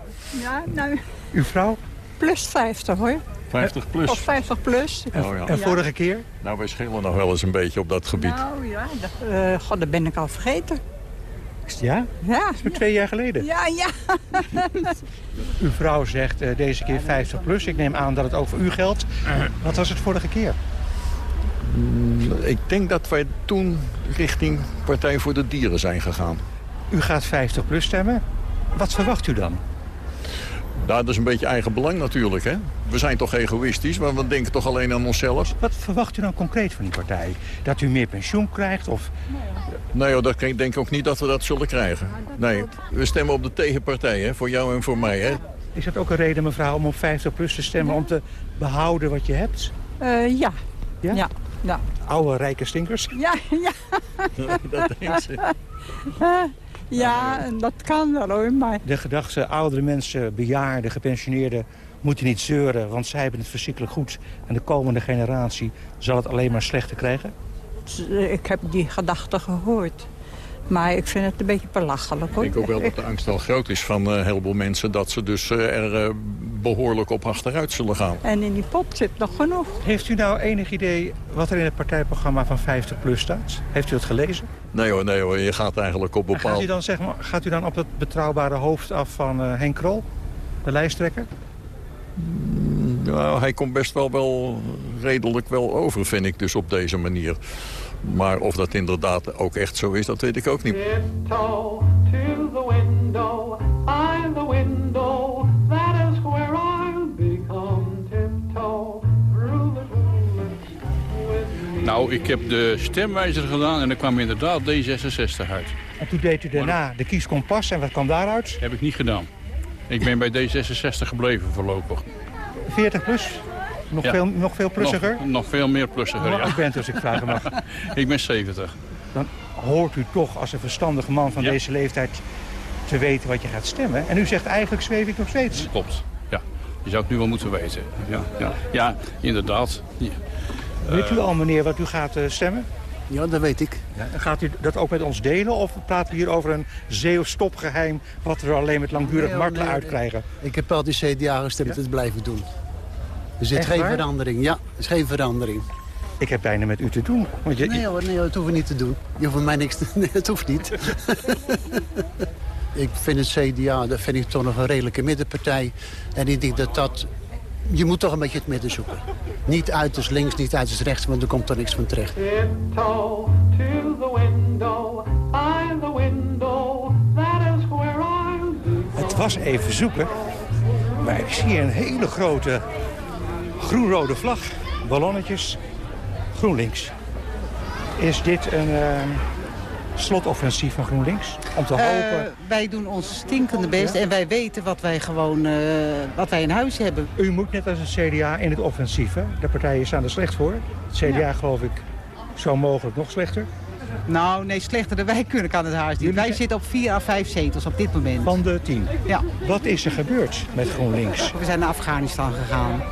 Ja, nou... Uw vrouw? Plus 50 hoor. 50 plus? Of 50 plus. Oh, ja. En vorige keer? Nou, wij schillen nog wel eens een beetje op dat gebied. Nou ja, dat, uh, god, dat ben ik al vergeten. Ja? Ja. Dat is maar twee jaar geleden. Ja, ja. Uw vrouw zegt uh, deze keer 50 plus. Ik neem aan dat het ook voor u geldt. Wat was het vorige keer? Mm, ik denk dat wij toen richting Partij voor de Dieren zijn gegaan. U gaat 50 plus stemmen. Wat verwacht u dan? Nou, dat is een beetje eigen belang natuurlijk. Hè? We zijn toch egoïstisch, maar we denken toch alleen aan onszelf. Wat verwacht u dan concreet van die partij? Dat u meer pensioen krijgt? Of... Nee, hoor, dat denk ik ook niet dat we dat zullen krijgen. Nee, we stemmen op de tegenpartij, hè? voor jou en voor mij. Hè? Is dat ook een reden, mevrouw, om op 50 plus te stemmen... om te behouden wat je hebt? Uh, ja. ja. Ja? Ja. Oude rijke stinkers? Ja, ja. dat denkt ze. Ja, dat kan wel hoor, maar... De gedachte, oudere mensen, bejaarden, gepensioneerden... moeten niet zeuren, want zij hebben het verschrikkelijk goed. En de komende generatie zal het alleen maar slechter krijgen? Ik heb die gedachte gehoord. Maar ik vind het een beetje belachelijk, hoor. Ik denk ook wel dat de angst wel groot is van een heleboel mensen... dat ze dus er behoorlijk op achteruit zullen gaan. En in die pot zit nog genoeg. Heeft u nou enig idee wat er in het partijprogramma van 50PLUS staat? Heeft u het gelezen? Nee hoor, nee hoor. Je gaat eigenlijk op bepaald... Gaat u dan, zeg maar, gaat u dan op het betrouwbare hoofd af van uh, Henk Krol, de lijsttrekker? Nou, hij komt best wel, wel redelijk wel over, vind ik, dus op deze manier. Maar of dat inderdaad ook echt zo is, dat weet ik ook niet. Nou, ik heb de stemwijzer gedaan en er kwam inderdaad D66 uit. En toen deed u daarna de kieskompas en wat kwam daaruit? Heb ik niet gedaan. Ik ben bij D66 gebleven voorlopig. 40 plus? Nog, Ja. veel, nog veel plussiger? Nog, nog veel meer plussiger, ja. oud bent u, als ik vragen mag? ik ben 70. Dan hoort u toch als een verstandige man van Ja. deze leeftijd te weten wat je gaat stemmen. En u zegt eigenlijk zweef ik nog steeds. Klopt, ja. Je zou het nu wel moeten weten. Ja, ja. ja inderdaad. Ja. Weet u al, meneer, wat u gaat eh, stemmen? Ja, dat weet ik. Ja, gaat u dat ook met ons delen? Of praten we hier over een zeeuwstopgeheim... wat we alleen met langdurig Nee, martelen nee, uitkrijgen? Ik heb altijd CDA gestemd, dat blijven doen. Er zit Echt geen waar? verandering. Ja, er is geen verandering. Ik heb bijna met u te doen. Want je, Nee hoor, nee hoor, dat hoeven we niet te doen. Je hoeft mij niks te... Nee, dat hoeft niet. ik vind het CDA, dat vind ik toch nog een redelijke middenpartij. En ik denk dat dat... Je moet toch een beetje het midden zoeken. Niet uiterst links, niet uiterst rechts, want er komt er niks van terecht. Tiptoe to the window, by the window, that is where I'll be. Het was even zoeken, maar ik zie een hele grote groenrode vlag. Ballonnetjes, GroenLinks. Is dit een, eh, slotoffensief van GroenLinks? Om te Eh, hopen... wij doen ons stinkende best en wij weten wat wij gewoon eh, wat wij in huis hebben. U moet net als het CDA in het offensief, hè? De partijen staan er slecht voor. Het CDA geloof ik zo mogelijk nog slechter. Nou, nee, slechter dan wij kunnen kan het haast niet. Wij zitten op vier à vijf zetels op dit moment. Van de tien? Ja. Wat is er gebeurd met GroenLinks? We zijn naar Afghanistan gegaan.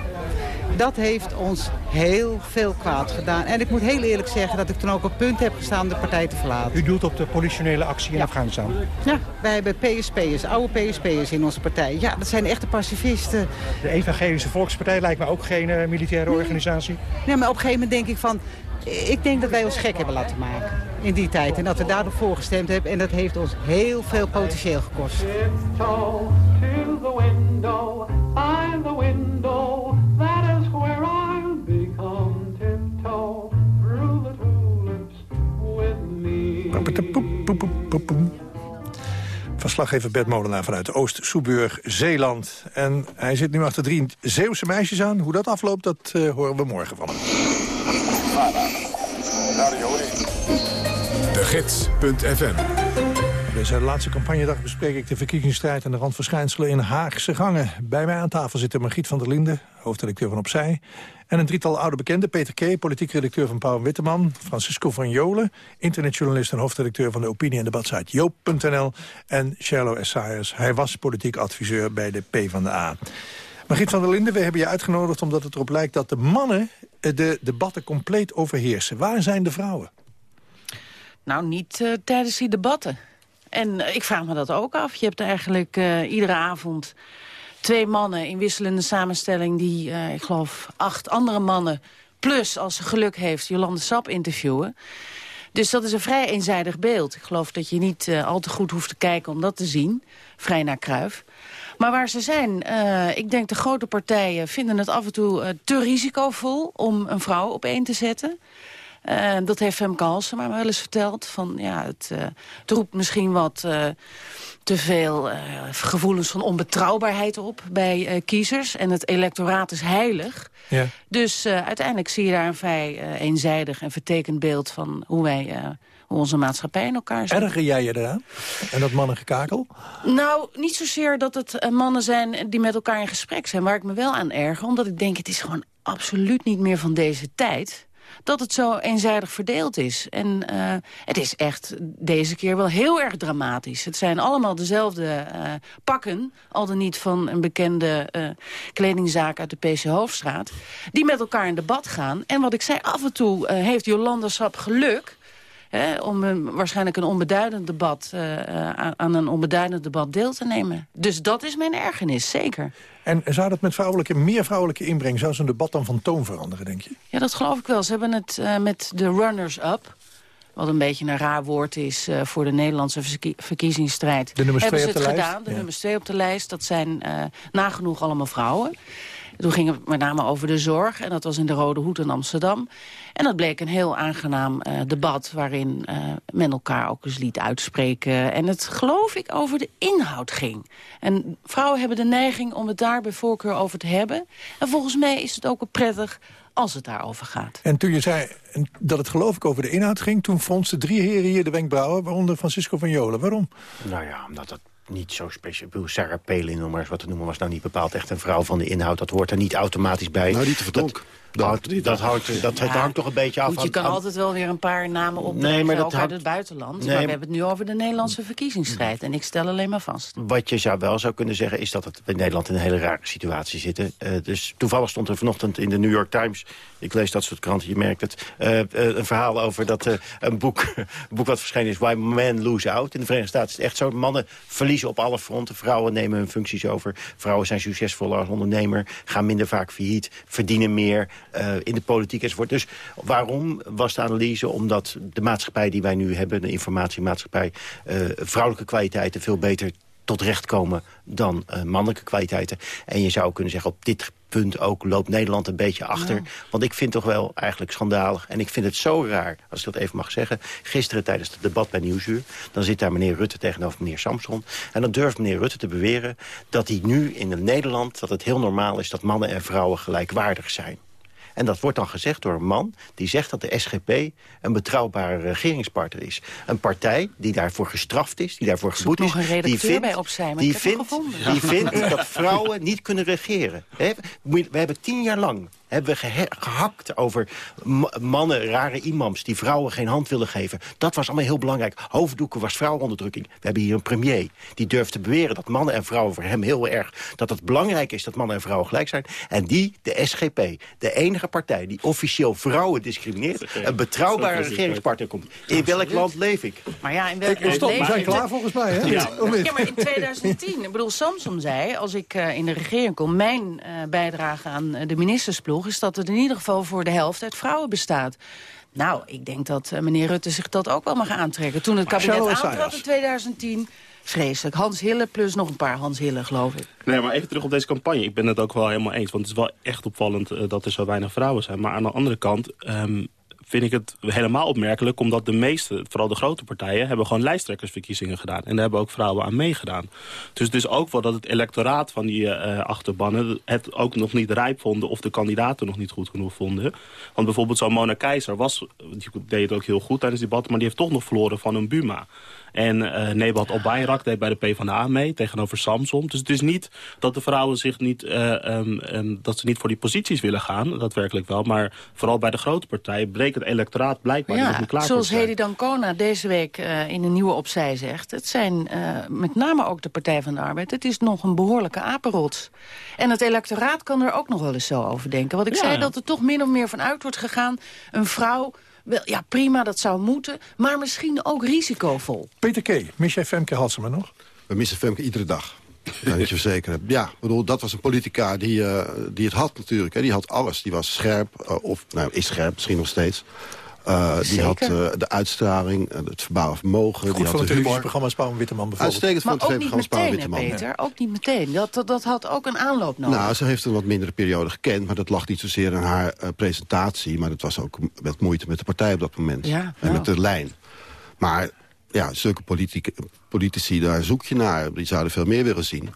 Dat heeft ons heel veel kwaad gedaan. En ik moet heel eerlijk zeggen dat ik toen ook op punt heb gestaan de partij te verlaten. U doelt op de politionele actie in Afghanistan? Ja, wij hebben PSP'ers, oude PSP'ers in onze partij. Ja, dat zijn echte pacifisten. De Evangelische Volkspartij lijkt me ook geen eh, militaire organisatie. Nee, maar op een gegeven moment denk ik van... Ik denk dat wij ons gek hebben laten maken in die tijd. En dat we daardoor voorgestemd hebben. En dat heeft ons heel veel potentieel gekost. Verslaggever Bert Molenaar vanuit Oost-Soeburg, Zeeland. En hij zit nu achter drie Zeeuwse meisjes aan. Hoe dat afloopt, dat eh, horen we morgen van hem. De Gids.fm Deze laatste campagnedag bespreek ik de verkiezingsstrijd... en de randverschijnselen in Haagse gangen. Bij mij aan tafel zitten Margriet van der Linden, hoofdredacteur van Opzij... en een drietal oude bekenden, Peter K., politiek redacteur van Pauw Witteman... Francisco van Jolen, internetjournalist en hoofdredacteur... van de opinie- en debatsite joop.nl... en Charlo Essayers, hij was politiek adviseur bij de PvdA. Margriet van der Linden, we hebben je uitgenodigd omdat het erop lijkt... dat de mannen eh, de debatten compleet overheersen. Waar zijn de vrouwen? Nou, niet eh, tijdens die debatten. En ik vraag me dat ook af. Je hebt eigenlijk eh, iedere avond twee mannen in wisselende samenstelling... die, eh, ik geloof, acht andere mannen... plus, als ze geluk heeft, Jolande Sap interviewen. Dus dat is een vrij eenzijdig beeld. Ik geloof dat je niet eh, al te goed hoeft te kijken om dat te zien. Vrij naar Kruif. Maar waar ze zijn, ik denk de grote partijen vinden het af en toe te risicovol... om een vrouw op één te zetten. Eh, dat heeft Femke Halsema me wel eens verteld. Van, ja, het, eh, het roept misschien wat eh, te veel eh, gevoelens van onbetrouwbaarheid op bij kiezers. En het electoraat is heilig. Ja. Dus uiteindelijk zie je daar een vrij eenzijdig en vertekend beeld van hoe wij... hoe onze maatschappij in elkaar zit. Erger jij je eraan? En dat mannengekakel? Nou, niet zozeer dat het mannen zijn die met elkaar in gesprek zijn... waar ik me wel aan erger, omdat ik denk... het is gewoon absoluut niet meer van deze tijd dat het zo eenzijdig verdeeld is. En uh, het is echt deze keer wel heel erg dramatisch. Het zijn allemaal dezelfde uh, pakken, al dan niet van een bekende uh, kledingzaak uit de PC Hoofdstraat... die met elkaar in debat gaan. En wat ik zei, af en toe heeft Jolanda Sap geluk... Om een, waarschijnlijk een onbeduidend debat, aan een onbeduidend debat deel te nemen. Dus dat is mijn ergernis, zeker. En zou dat met vrouwelijke, meer vrouwelijke inbreng... zou zo'n debat dan van toon veranderen, denk je? Ja, dat geloof ik wel. Ze hebben het uh, met de runners-up... wat een beetje een raar woord is uh, voor de Nederlandse verkie verkiezingsstrijd... De nummers hebben twee ze op het de gedaan, lijst? de Ja. nummers twee op de lijst. Dat zijn nagenoeg allemaal vrouwen. Toen ging het met name over de zorg. En dat was in de Rode Hoed in Amsterdam. En dat bleek een heel aangenaam uh, debat... waarin uh, men elkaar ook eens liet uitspreken. En het, geloof ik, over de inhoud ging. En vrouwen hebben de neiging om het daar bij voorkeur over te hebben. En volgens mij is het ook wel prettig als het daarover gaat. En toen je zei dat het geloof ik over de inhoud ging... toen fronsten drie heren hier de wenkbrauwen, waaronder Francisco van Jolen. Waarom? Nou ja, omdat dat niet zo speciaal. Sarah Palin, om maar eens wat te noemen, was nou niet bepaald echt een vrouw van de inhoud. Dat hoort er niet automatisch bij. Nou, niet te verdonk. Dat, houdt, dat, houdt, dat, Ja. hangt toch een beetje af Goed, je kan aan- altijd wel weer een paar namen opnemen, Nee, maar dat ook uit het buitenland. Nee, maar we hebben het nu over de Nederlandse verkiezingsstrijd. En ik stel alleen maar vast. Wat je zou wel zou kunnen zeggen is dat het in Nederland in een hele rare situatie zitten. Eh, dus toevallig stond er vanochtend in de New York Times... ik lees dat soort kranten, je merkt het... eh, eh, een verhaal over dat een, boek, een boek wat verschenen is... Why Men Lose Out. In de Verenigde Staten is het echt zo. Mannen verliezen op alle fronten. Vrouwen nemen hun functies over. Vrouwen zijn succesvoller als ondernemer. Gaan minder vaak failliet. Verdienen meer eh, in de politiek enzovoort. Dus waarom was de analyse? Omdat de maatschappij die wij nu hebben... de informatiemaatschappij... eh, vrouwelijke kwaliteiten veel beter tot recht komen dan uh, mannelijke kwaliteiten. En je zou kunnen zeggen, op dit punt ook loopt Nederland een beetje achter. Ja. Want ik vind toch wel eigenlijk schandalig. En ik vind het zo raar, als ik dat even mag zeggen. Gisteren tijdens het debat bij Nieuwsuur... dan zit daar meneer Rutte tegenover meneer Samson. En dan durft meneer Rutte te beweren dat hij nu in Nederland... dat het heel normaal is dat mannen en vrouwen gelijkwaardig zijn. En dat wordt dan gezegd door een man die zegt dat de SGP een betrouwbare regeringspartner is. Een partij die daarvoor gestraft is, die daarvoor geboet is. nog een redacteur die vindt, bij opzij, maar die vindt, gevonden. die vindt dat vrouwen niet kunnen regeren. Hè, We hebben tien jaar lang hebben we gehakt over ma- mannen, rare imams... die vrouwen geen hand willen geven. Dat was allemaal heel belangrijk. Hoofddoeken was vrouwenonderdrukking. We hebben hier een premier die durft te beweren... dat mannen en vrouwen voor hem heel erg... dat het belangrijk is dat mannen en vrouwen gelijk zijn. En die, de SGP, de enige partij die officieel vrouwen discrimineert... een betrouwbare regeringspartner komt. In welk land leef ik? Maar ja, in welk Ik- stop, we leven- zijn klaar volgens mij, hè? Ja, maar in 2010, ik bedoel, Samson zei... als ik eh, in de regering kom, mijn eh, bijdrage aan eh, de ministersploeg... is dat het in ieder geval voor de helft uit vrouwen bestaat. Nou, ik denk dat eh, meneer Rutte zich dat ook wel mag aantrekken. Toen het Maar kabinet aantrad in 2010... Vreselijk. Hans Hille plus nog een paar Hans Hille, geloof ik. Nee, maar even terug op deze campagne. Ik ben het ook wel helemaal eens. Want het is wel echt opvallend eh, dat er zo weinig vrouwen zijn. Maar aan de andere kant ehm, vind ik het helemaal opmerkelijk... omdat de meeste, vooral de grote partijen... hebben gewoon lijsttrekkersverkiezingen gedaan. En daar hebben ook vrouwen aan meegedaan. Dus het is ook wel dat het electoraat van die eh, achterbannen... het ook nog niet rijp vonden... of de kandidaten nog niet goed genoeg vonden. Want bijvoorbeeld zo'n Mona Keizer was, die deed het ook heel goed tijdens het debat... maar die heeft toch nog verloren van een Buma. En eh Nebat Albayrak deed bij de PvdA mee tegenover Samson. Dus het is niet dat de vrouwen zich niet, eh, ehm, ehm, dat ze niet voor die posities willen gaan. Daadwerkelijk wel. Maar vooral bij de grote partijen breekt het electoraat blijkbaar Ja, niet klaar zoals. Hedy Dancona deze week eh, in een nieuwe opzij zegt... het zijn met name ook de Partij van de Arbeid... het is nog een behoorlijke apenrots. En het electoraat kan er ook nog wel eens zo over denken. Want ik Ja. zei dat er toch min of meer van uit wordt gegaan... een vrouw, wel, ja prima, dat zou moeten... maar misschien ook risicovol. Peter K., mis jij Femke Halsema nog? We missen Femke iedere dag. Kan ik je verzekeren. Ja, bedoel, dat was een politica die, eh, die het had natuurlijk. Hè. Die had alles. Die was scherp, eh, of nou, is scherp, misschien nog steeds. Eh, die had eh, de uitstraling, eh, het verbale vermogen. Goed die voor had het de humor. televisieprogramma en Witteman bijvoorbeeld. Uitstekend voor Maar het ook niet tv-programma Spaan Witteman. Peter. Ook niet meteen. Dat, dat, dat had ook een aanloop nodig. Nou, ze heeft een wat mindere periode gekend. Maar dat lag niet zozeer aan haar eh, presentatie. Maar dat was ook met moeite met de partij op dat moment. Ja, en met de lijn. Maar ja, zulke politici, politici, daar zoek je naar. Die zouden veel meer willen zien.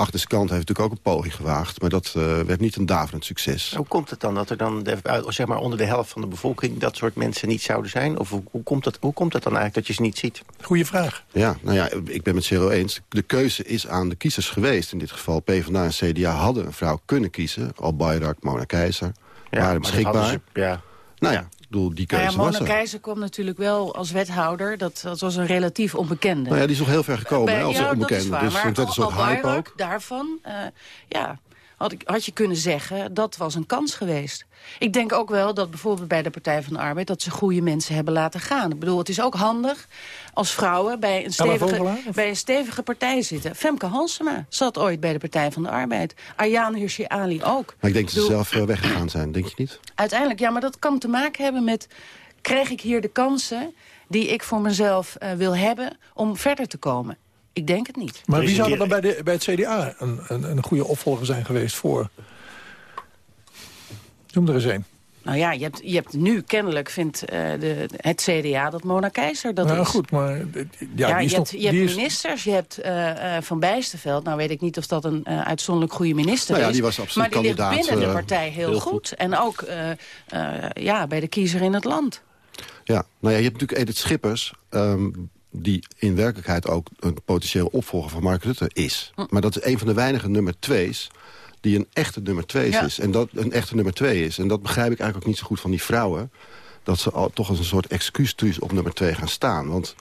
Achterste kant heeft natuurlijk ook een poging gewaagd. Maar dat eh, werd niet een daverend succes. Hoe komt het dan dat er dan de, uit- zeg maar onder de helft van de bevolking... dat soort mensen niet zouden zijn? Of hoe, hoe, komt, het, hoe komt het dan eigenlijk dat je ze niet ziet? Goeie vraag. Ja, nou ja, ik ben met Cero eens. De keuze is aan de kiezers geweest. In dit geval PvdA en CDA hadden een vrouw kunnen kiezen. Al Bayrak, Mona Keizer. waren maar dat beschikbaar. ze- ja. Nou ja, bedoel, die Nou keuze ja, Mona er. Keizer kwam natuurlijk wel als wethouder. Dat, dat was een relatief onbekende. Nou ja, die is nog heel ver gekomen Bij- hè, als ja, een dat is onbekende. waar. Dus maar een soort Al- hype ook. daarvan, eh, ja, had, ik, had je kunnen zeggen, dat was een kans geweest. Ik denk ook wel dat bijvoorbeeld bij de Partij van de Arbeid... dat ze goede mensen hebben laten gaan. Ik bedoel, het is ook handig als vrouwen bij een stevige, Vogelaar, bij een stevige partij zitten. Femke Halsema zat ooit bij de Partij van de Arbeid. Ayaan Hirsi Ali ook. Maar ik denk dat ze zelf eh, weggegaan zijn, denk je niet? Uiteindelijk, ja, maar dat kan te maken hebben met... krijg ik hier de kansen die ik voor mezelf eh, wil hebben om verder te komen? Ik denk het niet. Maar wie zou er dan bij, de, bij het CDA een, een, een goede opvolger zijn geweest voor? Noem er eens een. Nou ja, je hebt, je hebt nu kennelijk, vindt eh, de, het CDA, dat Mona Keizer dat nou is. goed, maar ja, Ja, die is je nog, hebt, je hebt die is, ministers, je hebt eh, eh, Van Bijsterveld. Nou weet ik niet of dat een eh, uitzonderlijk goede minister Nou ja, is. die was absoluut maar die ligt binnen de partij heel, heel goed. goed. En ook eh, eh, ja, bij de kiezer in het land. Ja, nou ja, je hebt natuurlijk Edith Schippers... ehm, die in werkelijkheid ook een potentieel opvolger van Mark Rutte is. Hm. Maar dat is een van de weinige nummer twees die een echte nummer twee Ja. is. En dat een echte nummer twee is. En dat begrijp ik eigenlijk ook niet zo goed van die vrouwen. Dat ze al, toch als een soort excuustruus op nummer twee gaan staan. Want de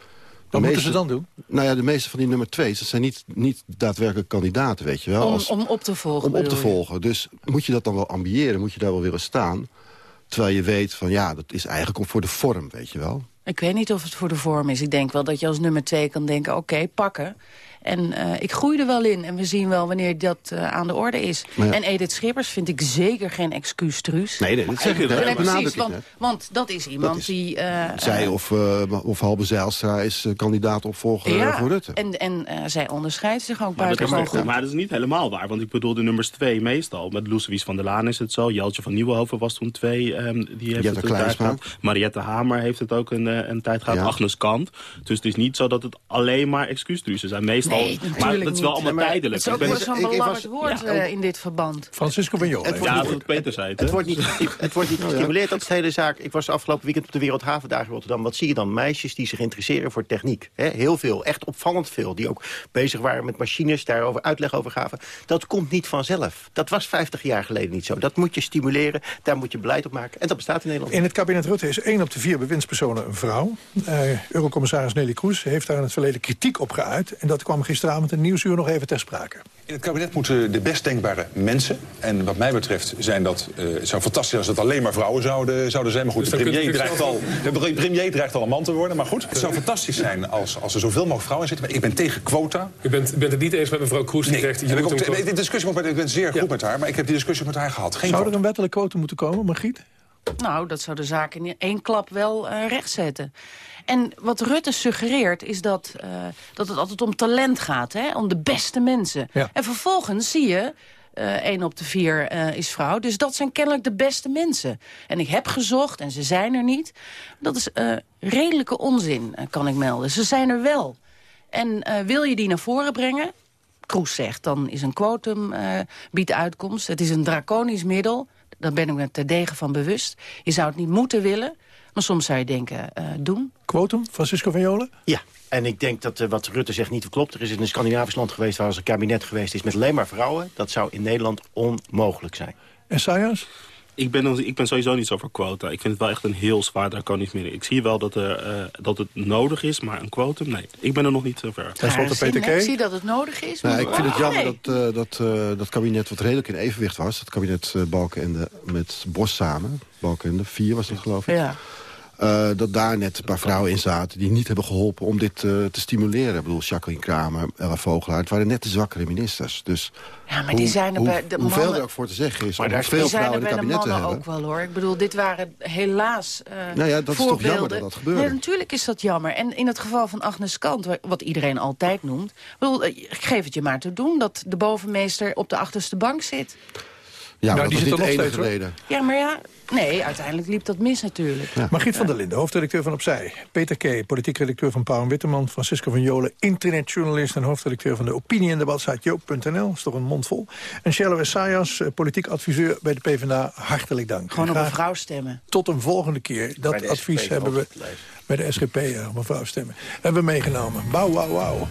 Wat moeten meeste- ze dan doen? Nou ja, de meeste van die nummer twee's... dat zijn niet, niet daadwerkelijk kandidaten, weet je wel. Om, Als- om op te volgen. om op te je? volgen. Dus moet je dat dan wel ambiëren? Moet je daar wel willen staan? Terwijl je weet van ja, dat is eigenlijk om voor de vorm, weet je wel. Ik weet niet of het voor de vorm is. Ik denk wel dat je als nummer twee kan denken, oké, pakken. En eh, ik groei er wel in. En we zien wel wanneer dat eh, aan de orde is. Ja. En Edith Schippers vind ik zeker geen excuus, Truus. Nee, nee, dat zeg Nee, benadruk precies, want, dat is iemand is- die... eh, Zij of, uh, of Halbe Zijlstra is kandidaat opvolger ja, voor Rutte. en, en uh, zij onderscheidt zich ook buitengewoon goed. maar dat is niet helemaal waar. Want ik bedoel de nummers twee meestal. Met Loes van der Laan is het zo. Jeltje van Nieuwenhoven was toen twee. ehm, die heeft Jette het een tijd gehad. Mariette Hamer heeft het ook een, een tijd gehad. Ja. Agnes Kant. Dus het is niet zo dat het alleen maar excuustruusen zijn. Meestal gewoon... Nee, maar dat is wel allemaal Het tijdelijk. is ook Ik ben- wel zo'n was- woord ja, eh, in dit verband. Francisco. Het wordt Ja, niet- wat Peter zei het, Het wordt niet, het wordt niet gestimuleerd, dat is de hele zaak. Ik was afgelopen weekend op de Wereldhavendagen in Rotterdam. Wat zie je dan? Meisjes die zich interesseren voor techniek. Hè? Heel veel, echt opvallend veel. Die ook bezig waren met machines, daarover uitleg over gaven. Dat komt niet vanzelf. Dat was 50 jaar geleden niet zo. Dat moet je stimuleren, daar moet je beleid op maken. En dat bestaat in Nederland. In het kabinet Rutte is één op de vier bewindspersonen een vrouw. Eh, Eurocommissaris Nelly Kroes heeft daar in het verleden kritiek op geuit. En dat kwam gisteravond in Nieuwsuur nog even ter sprake. In het kabinet moeten de best denkbare mensen. En wat mij betreft zijn dat, eh, het zou fantastisch zijn als het alleen maar vrouwen zouden, zouden zijn. Maar goed, Dus de, premier dreigt al, de premier dreigt al een man te worden. Maar goed, het zou fantastisch zijn als, als er zoveel mogelijk vrouwen in zitten. Maar ik ben tegen quota. U bent, bent het niet eens met mevrouw Kroes die Nee, zegt... Je moet ook, de, de discussie met, ik ben zeer goed met haar, maar ik heb die discussie met haar gehad. Geen Zou er quota. een wettelijk quotum moeten komen, Margriet? Nou, dat zou de zaak in één klap wel eh rechtzetten. En wat Rutte suggereert is dat, eh, dat het altijd om talent gaat. Hè? Om de beste mensen. Ja. En vervolgens zie je... eh één op de vier eh, is vrouw. Dus dat zijn kennelijk de beste mensen. En ik heb gezocht en ze zijn er niet. Dat is redelijke onzin, kan ik melden. Ze zijn er wel. En wil je die naar voren brengen... Kroes zegt, dan is een quotum biedt uitkomst. Het is een draconisch middel. Daar ben ik me terdege van bewust. Je zou het niet moeten willen. Maar soms zou je denken, eh, doen. Quotum, Francisco van Jolen? Ja, en ik denk dat eh, wat Rutte zegt niet klopt. Er is in een Scandinavisch land geweest waar als een kabinet geweest is... met alleen maar vrouwen. Dat zou in Nederland onmogelijk zijn. En Sayas? Ik ben, ik ben sowieso niet zo voor quota. Ik vind het wel echt een heel zwaar draconisch middel. Ik zie wel dat, er, eh, dat het nodig is, maar een quotum, nee. Ik ben er nog niet zo ver. Hè? Ik zie dat het nodig is. Nou, maar- ik vind het jammer Nee. dat, eh, dat eh, dat kabinet wat redelijk in evenwicht was. Dat kabinet uh, Balkenende met Bos samen. Balkenende, vier was het geloof ik. Ja. Uh, dat daar net een paar vrouwen in zaten die niet hebben geholpen om dit uh, te stimuleren. Ik bedoel, Jacqueline Kramer, Ella Vogelaar. Het waren net de zwakkere ministers. Dus Ja, maar hoe, die zijn er hoe, bij de hoeveel mannen... er ook voor te zeggen is Maar om daar veel die zijn vrouwen er in het kabinet te hebben. ook wel, hoor. Ik bedoel, dit waren helaas uh, Nou ja, dat is toch voorbeelden. jammer dat dat gebeurde. Nee, natuurlijk is dat jammer. En in het geval van Agnes Kant, wa- wat iedereen altijd noemt... Ik, bedoel, eh, ik geef het je maar te doen dat de bovenmeester op de achterste bank zit. Ja, Nou, maar die dat was zit niet er de nog enige steeds, reden. Ja, maar ja, nee, uiteindelijk liep dat mis natuurlijk. Margriet van der Linden, hoofdredacteur van Opzij. Peter K., politiek redacteur van Pauw en Witteman. Francisco van Jolen, internetjournalist en hoofdredacteur van de opinie- en debatsite joop.nl. is toch een mond vol. En Shello Essayas, eh, politiek adviseur bij de PvdA. Hartelijk dank. Gewoon op een vrouw stemmen. Tot een volgende keer. Dat advies SGP hebben we bij de SGP, ja, op een vrouw stemmen. Hebben we meegenomen. Wauw, wauw, wauw.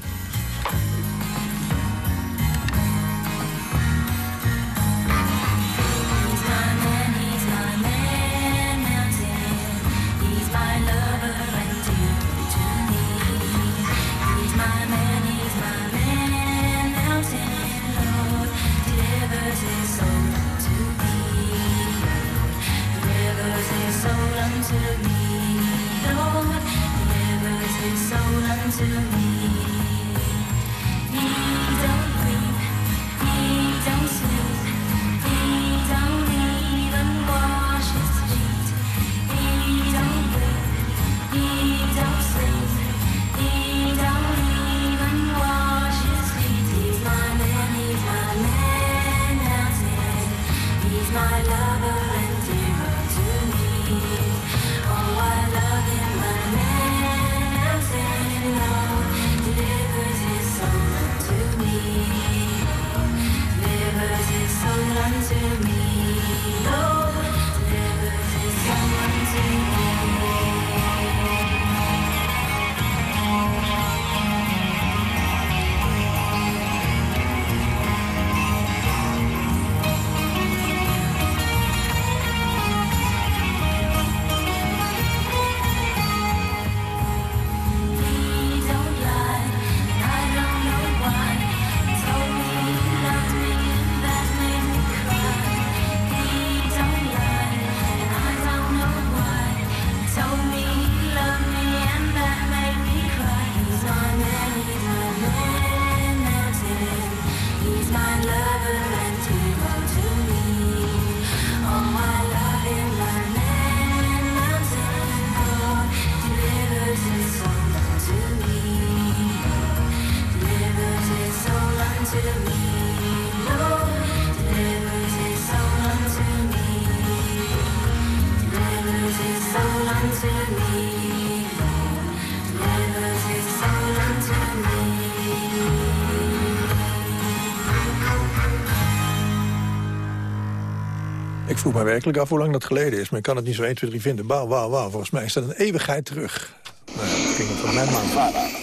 Ik vroeg mij werkelijk af hoe lang dat geleden is, maar ik kan het niet zo 1, 2, 3 vinden. Wauw, wauw, wauw, volgens mij is dat een eeuwigheid terug. Nou, dat ging het van mijn man.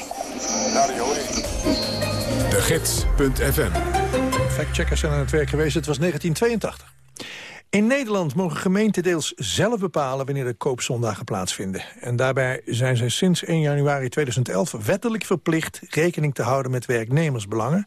Gids.fm Factcheckers zijn aan het werk geweest. Het was 1982. In Nederland mogen gemeenten deels zelf bepalen wanneer de koopzondagen plaatsvinden. En daarbij zijn ze sinds 1 januari 2011 wettelijk verplicht rekening te houden met werknemersbelangen.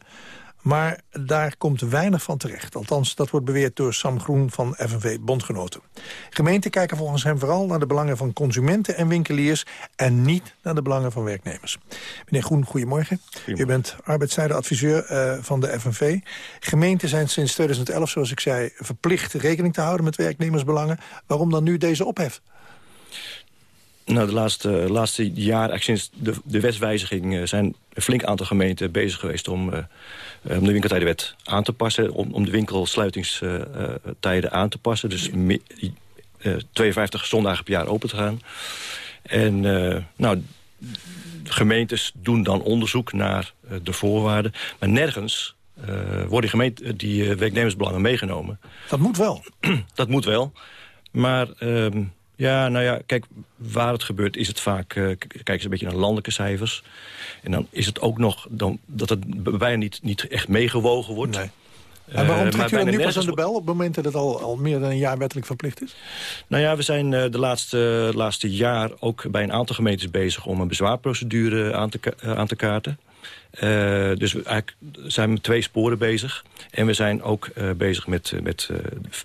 Maar daar komt weinig van terecht. Althans, dat wordt beweerd door Sam Groen van FNV Bondgenoten. Gemeenten kijken volgens hem vooral naar de belangen van consumenten en winkeliers... en niet naar de belangen van werknemers. Meneer Groen, goedemorgen. U bent arbeidszijdeadviseur uh, van de FNV. Gemeenten zijn sinds 2011, zoals ik zei, verplicht rekening te houden met werknemersbelangen. Waarom dan nu deze ophef? Nou, de laatste, laatste jaar, eigenlijk sinds de, de wetswijziging... Uh, zijn een flink aantal gemeenten bezig geweest om, uh, om de winkeltijdenwet aan te passen. Om, om de winkelsluitingstijden aan te passen. Dus me, 52 zondagen per jaar open te gaan. En nou, gemeentes doen dan onderzoek naar de voorwaarden. Maar nergens worden die, gemeente, die werknemersbelangen meegenomen. Dat moet wel. dat moet wel. Maar... Ehm, ja, nou ja, kijk, waar het gebeurt is het vaak... Uh, kijk eens een beetje naar landelijke cijfers. En dan is het ook nog dan, dat het bijna niet, niet echt meegewogen wordt. Nee. En waarom trekt u dan nu pas aan de bel op het moment dat het al, al meer dan een jaar wettelijk verplicht is? Nou ja, we zijn uh, de laatste, laatste jaar ook bij een aantal gemeentes bezig... om een bezwaarprocedure aan te, aan te kaarten. Uh, dus we eigenlijk zijn we met twee sporen bezig. En we zijn ook uh, bezig met, met uh,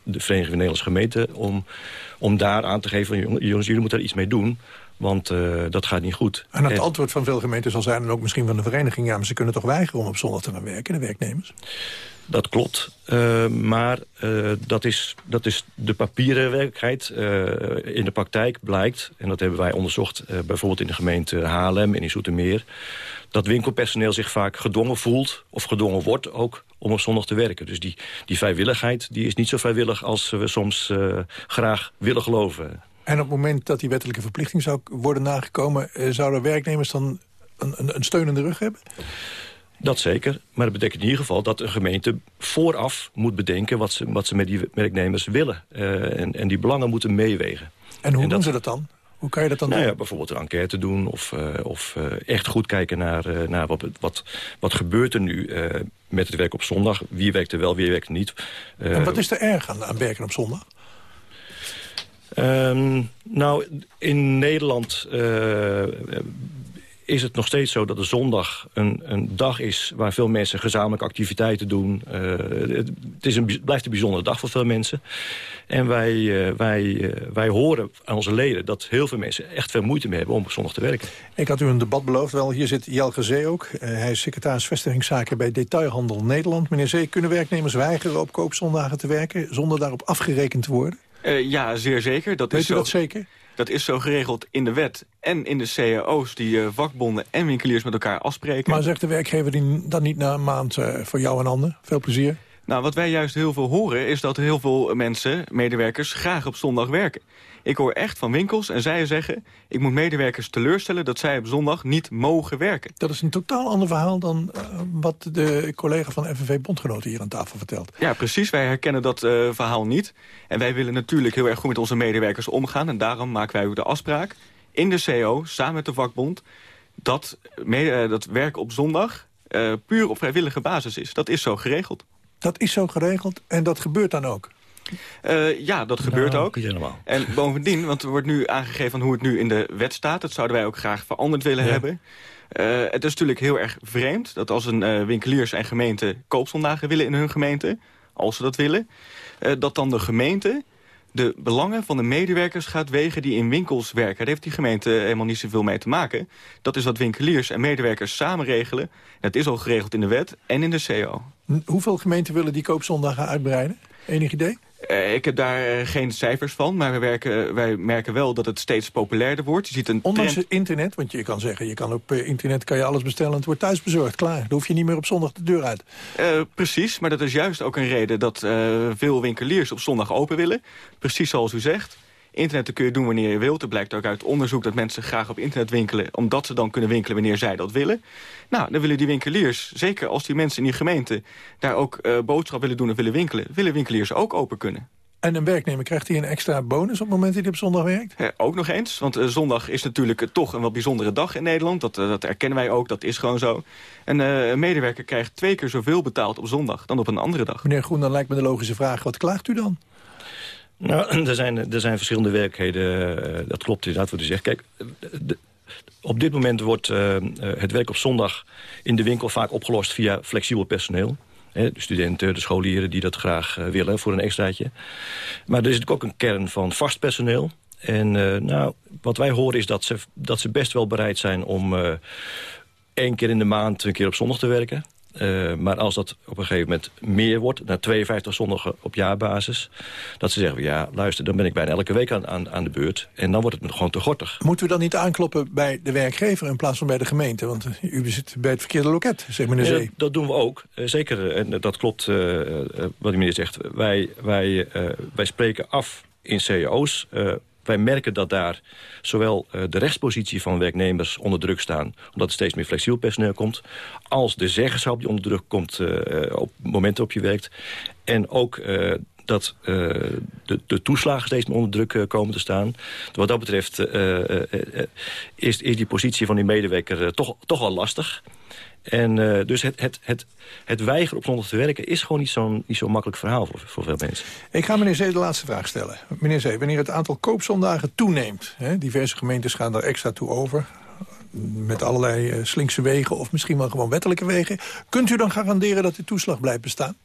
de Vereniging van Nederlandse Gemeenten... om, om daar aan te geven, jongens, jullie moeten er iets mee doen... Want dat gaat niet goed. En het antwoord van veel gemeenten zal zijn... en ook misschien van de vereniging... ja, maar ze kunnen toch weigeren om op zondag te gaan werken, de werknemers? Dat klopt, uh, maar uh, dat, is, dat is de papieren werkelijkheid. Uh, in de praktijk blijkt, en dat hebben wij onderzocht... bijvoorbeeld in de gemeente Haarlem en in Zoetermeer... dat winkelpersoneel zich vaak gedwongen voelt... of gedwongen wordt ook om op zondag te werken. Dus die, die vrijwilligheid die is niet zo vrijwillig... als we soms graag willen geloven. En op het moment dat die wettelijke verplichting zou worden nagekomen... zouden werknemers dan een, een, een steun in de rug hebben? Dat zeker, maar dat betekent in ieder geval dat een gemeente vooraf moet bedenken wat ze, wat ze met die werknemers willen. Uh, en, en die belangen moeten meewegen. En hoe en doen ze dat dan? Hoe kan je dat dan nou doen? Ja, bijvoorbeeld een enquête doen of, uh, of uh, echt goed kijken naar, uh, naar wat, wat, wat gebeurt er nu met het werk op zondag. Wie werkt er wel, wie werkt er niet. en wat is er erg aan, aan werken op zondag? Um, nou, in Nederland is het nog steeds zo dat de zondag een, een dag is... waar veel mensen gezamenlijke activiteiten doen. Uh, het is een, blijft een bijzondere dag voor veel mensen. En wij, uh, wij, uh, wij horen aan onze leden dat heel veel mensen echt veel moeite mee hebben... om op zondag te werken. Ik had u een debat beloofd. Wel, hier zit Jelge Zee ook. hij is secretaris vestigingszaken bij Detailhandel Nederland. Meneer Zee, kunnen werknemers weigeren op koopzondagen te werken... zonder daarop afgerekend te worden? ja, zeer zeker. Dat Weet is u zo... dat zeker? Dat is zo geregeld in de wet en in de cao's die uh, vakbonden en winkeliers met elkaar afspreken. Maar zegt de werkgever die dan niet na een maand uh, voor jou en ander? Veel plezier. Nou, wat wij juist heel veel horen is dat heel veel mensen, medewerkers, graag op zondag werken. Ik hoor echt van winkels en zij zeggen... ik moet medewerkers teleurstellen dat zij op zondag niet mogen werken. Dat is een totaal ander verhaal dan uh, wat de collega van FNV Bondgenoten hier aan tafel vertelt. Ja, precies. Wij herkennen dat uh, verhaal niet. En wij willen natuurlijk heel erg goed met onze medewerkers omgaan. En daarom maken wij ook de afspraak in de CO, samen met de vakbond... dat, mede, uh, dat werken op zondag puur op vrijwillige basis is. Dat is zo geregeld. Dat is zo geregeld en dat gebeurt dan ook? Uh, ja, dat gebeurt nou, ook. Helemaal. En bovendien, want er wordt nu aangegeven van hoe het nu in de wet staat. Dat zouden wij ook graag veranderd willen ja. hebben. Uh, het is natuurlijk heel erg vreemd dat als een uh, winkeliers en gemeente koopzondagen willen in hun gemeente, als ze dat willen, dat dan de gemeente de belangen van de medewerkers gaat wegen die in winkels werken. Daar heeft die gemeente helemaal niet zoveel mee te maken. Dat is wat winkeliers en medewerkers samen regelen. Dat is al geregeld in de wet en in de CO. Hoeveel gemeenten willen die koopzondagen uitbreiden? Enig idee? Uh, ik heb daar uh, geen cijfers van, maar wij, werken, wij merken wel dat het steeds populairder wordt. Je ziet een Ondanks trend... het internet, want je kan zeggen, je kan op internet kan je alles bestellen en het wordt thuis bezorgd. Klaar, dan hoef je niet meer op zondag de deur uit. precies, maar dat is juist ook een reden dat veel winkeliers op zondag open willen. Precies zoals u zegt. Internet kun je doen wanneer je wilt. Er blijkt ook uit onderzoek dat mensen graag op internet winkelen... omdat ze dan kunnen winkelen wanneer zij dat willen. Nou, dan willen die winkeliers, zeker als die mensen in die gemeente... daar ook uh, boodschap willen doen en willen winkelen... willen winkeliers ook open kunnen. En een werknemer, krijgt hij een extra bonus op het moment dat hij op zondag werkt? Ja, ook nog eens, want uh, zondag is natuurlijk uh, toch een wat bijzondere dag in Nederland. Dat, uh, dat erkennen wij ook, dat is gewoon zo. En een medewerker krijgt twee keer zoveel betaald op zondag dan op een andere dag. Meneer Groen, dan lijkt me de logische vraag, wat klaagt u dan? Nou, er zijn, er zijn verschillende werkheden, dat klopt inderdaad wat u zegt. Kijk, de, op dit moment wordt het werk op zondag in de winkel vaak opgelost via flexibel personeel de studenten, de scholieren die dat graag willen voor een extraatje. Maar er is natuurlijk ook een kern van vast personeel. En nou, wat wij horen is dat ze, dat ze best wel bereid zijn om één keer in de maand een keer op zondag te werken. Uh, maar als dat op een gegeven moment meer wordt, naar 52 zondagen op jaarbasis... dat ze zeggen, ja, luister, dan ben ik bijna elke week aan, aan, aan de beurt. En dan wordt het gewoon te gortig. Moeten we dan niet aankloppen bij de werkgever in plaats van bij de gemeente? Want u zit bij het verkeerde loket, zegt meneer Zee. Ja, dat doen we ook, uh, zeker. En dat klopt uh, wat de meneer zegt. Wij, wij, wij spreken af in cao's wij merken dat daar zowel uh, de rechtspositie van werknemers onder druk staan... omdat er steeds meer flexibel personeel komt... als de zeggenschap die onder druk komt uh, op momenten op je werkt. En ook dat de, de toeslagen steeds meer onder druk komen te staan. Wat dat betreft is, is die positie van die medewerker toch, toch wel lastig... En uh, dus het, het, het, het weigeren op zondag te werken... is gewoon niet zo'n zo'n makkelijk verhaal voor, voor veel mensen. Ik ga meneer Zee de laatste vraag stellen. Meneer Zee, wanneer het aantal koopzondagen toeneemt... Hè, diverse gemeentes gaan daar extra toe over... met allerlei uh, slinkse wegen of misschien wel gewoon wettelijke wegen... kunt u dan garanderen dat de toeslag blijft bestaan?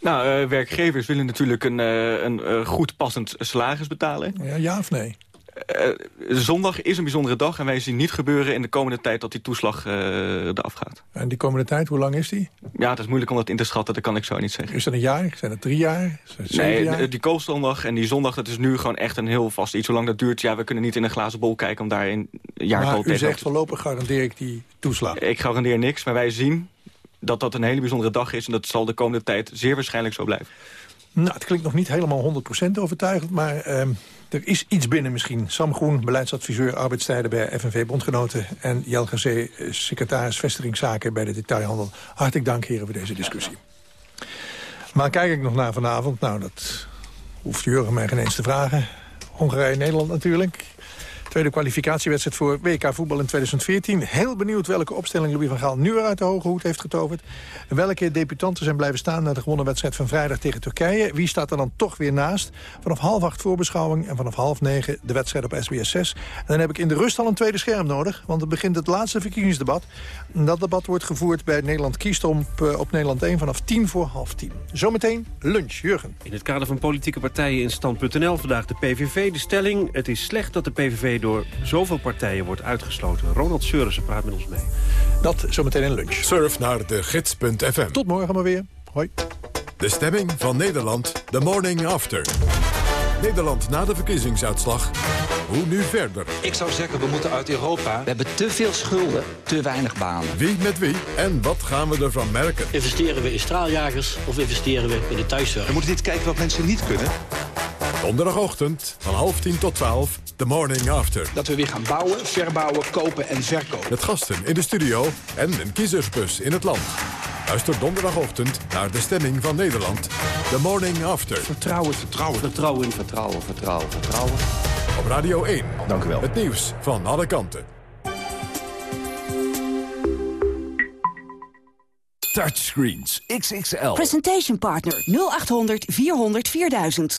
Nou, uh, werkgevers willen natuurlijk een, een goed passend salaris betalen. Ja, ja of nee? Uh, zondag is een bijzondere dag en wij zien niet gebeuren in de komende tijd dat die toeslag uh, eraf gaat. En die komende tijd, hoe lang is die? Ja, het is moeilijk om dat in te schatten, dat kan ik zo niet zeggen. Is dat een jaar? Zijn het drie jaar? Nee, jaar? die koolzondag en die zondag, dat is nu gewoon echt een heel vast iets. Zolang dat duurt, ja, we kunnen niet in een glazen bol kijken om daar in jaartal Maar u zegt voorlopig garandeer ik die toeslag? Ik garandeer niks, maar wij zien dat dat een hele bijzondere dag is en dat zal de komende tijd zeer waarschijnlijk zo blijven. Nou, het klinkt nog niet helemaal 100% overtuigend, maar... Uh, er is iets binnen misschien. Sam Groen, beleidsadviseur arbeidstijden bij FNV Bondgenoten... en Jelge Zee, secretaris vestigingszaken bij de detailhandel. Hartelijk dank, heren, voor deze discussie. Maar kijk ik nog naar vanavond? Nou, dat hoeft Jurgen mij geen eens te vragen. Hongarije-Nederland natuurlijk. Tweede kwalificatiewedstrijd voor WK voetbal in 2014. Heel benieuwd welke opstelling Louis van Gaal nu weer uit de hoge hoed heeft getoverd. Welke debutanten zijn blijven staan na de gewonnen wedstrijd van vrijdag tegen Turkije. Wie staat er dan toch weer naast? Vanaf half acht voorbeschouwing en vanaf half negen de wedstrijd op SBS 6. En dan heb ik in de rust al een tweede scherm nodig. Want er begint het laatste verkiezingsdebat. Dat debat wordt gevoerd bij Nederland kiest op, op Nederland 1 vanaf tien voor half tien. Zometeen lunch, Jurgen. In het kader van politieke partijen in stand.nl vandaag de PVV. De stelling, het is slecht dat de PVV door zoveel partijen wordt uitgesloten. Ronald Seurissen praat met ons mee. Dat zometeen in lunch. Surf naar de gids.fm. Tot morgen maar weer. Hoi. De stemming van Nederland, the morning after. Nederland na de verkiezingsuitslag. Hoe nu verder? Ik zou zeggen, we moeten uit Europa. We hebben te veel schulden, te weinig banen. Wie met wie en wat gaan we ervan merken? Investeren we in straaljagers of investeren we in de thuiszorg? We moeten niet kijken wat mensen niet kunnen. Donderdagochtend van half tien tot twaalf, The Morning After. Dat we weer gaan bouwen, verbouwen, kopen en verkopen. Met gasten in de studio en een kiezersbus in het land. Luister donderdagochtend naar de stemming van Nederland. The Morning After. Vertrouwen, vertrouwen. Vertrouwen, vertrouwen, vertrouwen, vertrouwen. Op Radio 1. Dank u wel. Het nieuws van alle kanten. Touchscreens XXL. Presentation Partner 0800 400 4000.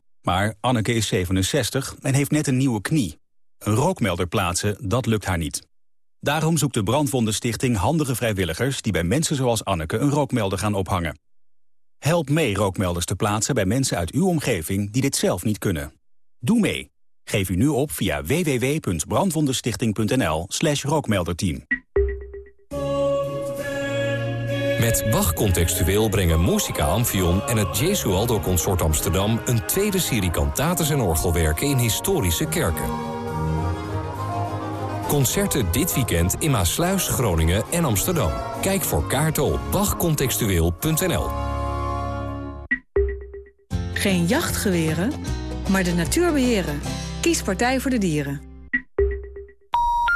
Maar Anneke is 67 en heeft net een nieuwe knie. Een rookmelder plaatsen, dat lukt haar niet. Daarom zoekt de Brandwondenstichting handige vrijwilligers... die bij mensen zoals Anneke een rookmelder gaan ophangen. Help mee rookmelders te plaatsen bij mensen uit uw omgeving... die dit zelf niet kunnen. Doe mee. Geef u nu op via www.brandwondenstichting.nl slash rookmelderteam. Met Bach Contextueel brengen Musica Amphion en het Jesualdo Consort Amsterdam... een tweede serie kantates en orgelwerken in historische kerken. Concerten dit weekend in Maasluis, Groningen en Amsterdam. Kijk voor kaarten op bachcontextueel.nl. Geen jachtgeweren, maar de natuur beheren. Kies Partij voor de Dieren.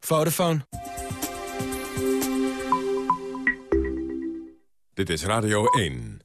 Vodafone. Dit is Radio 1.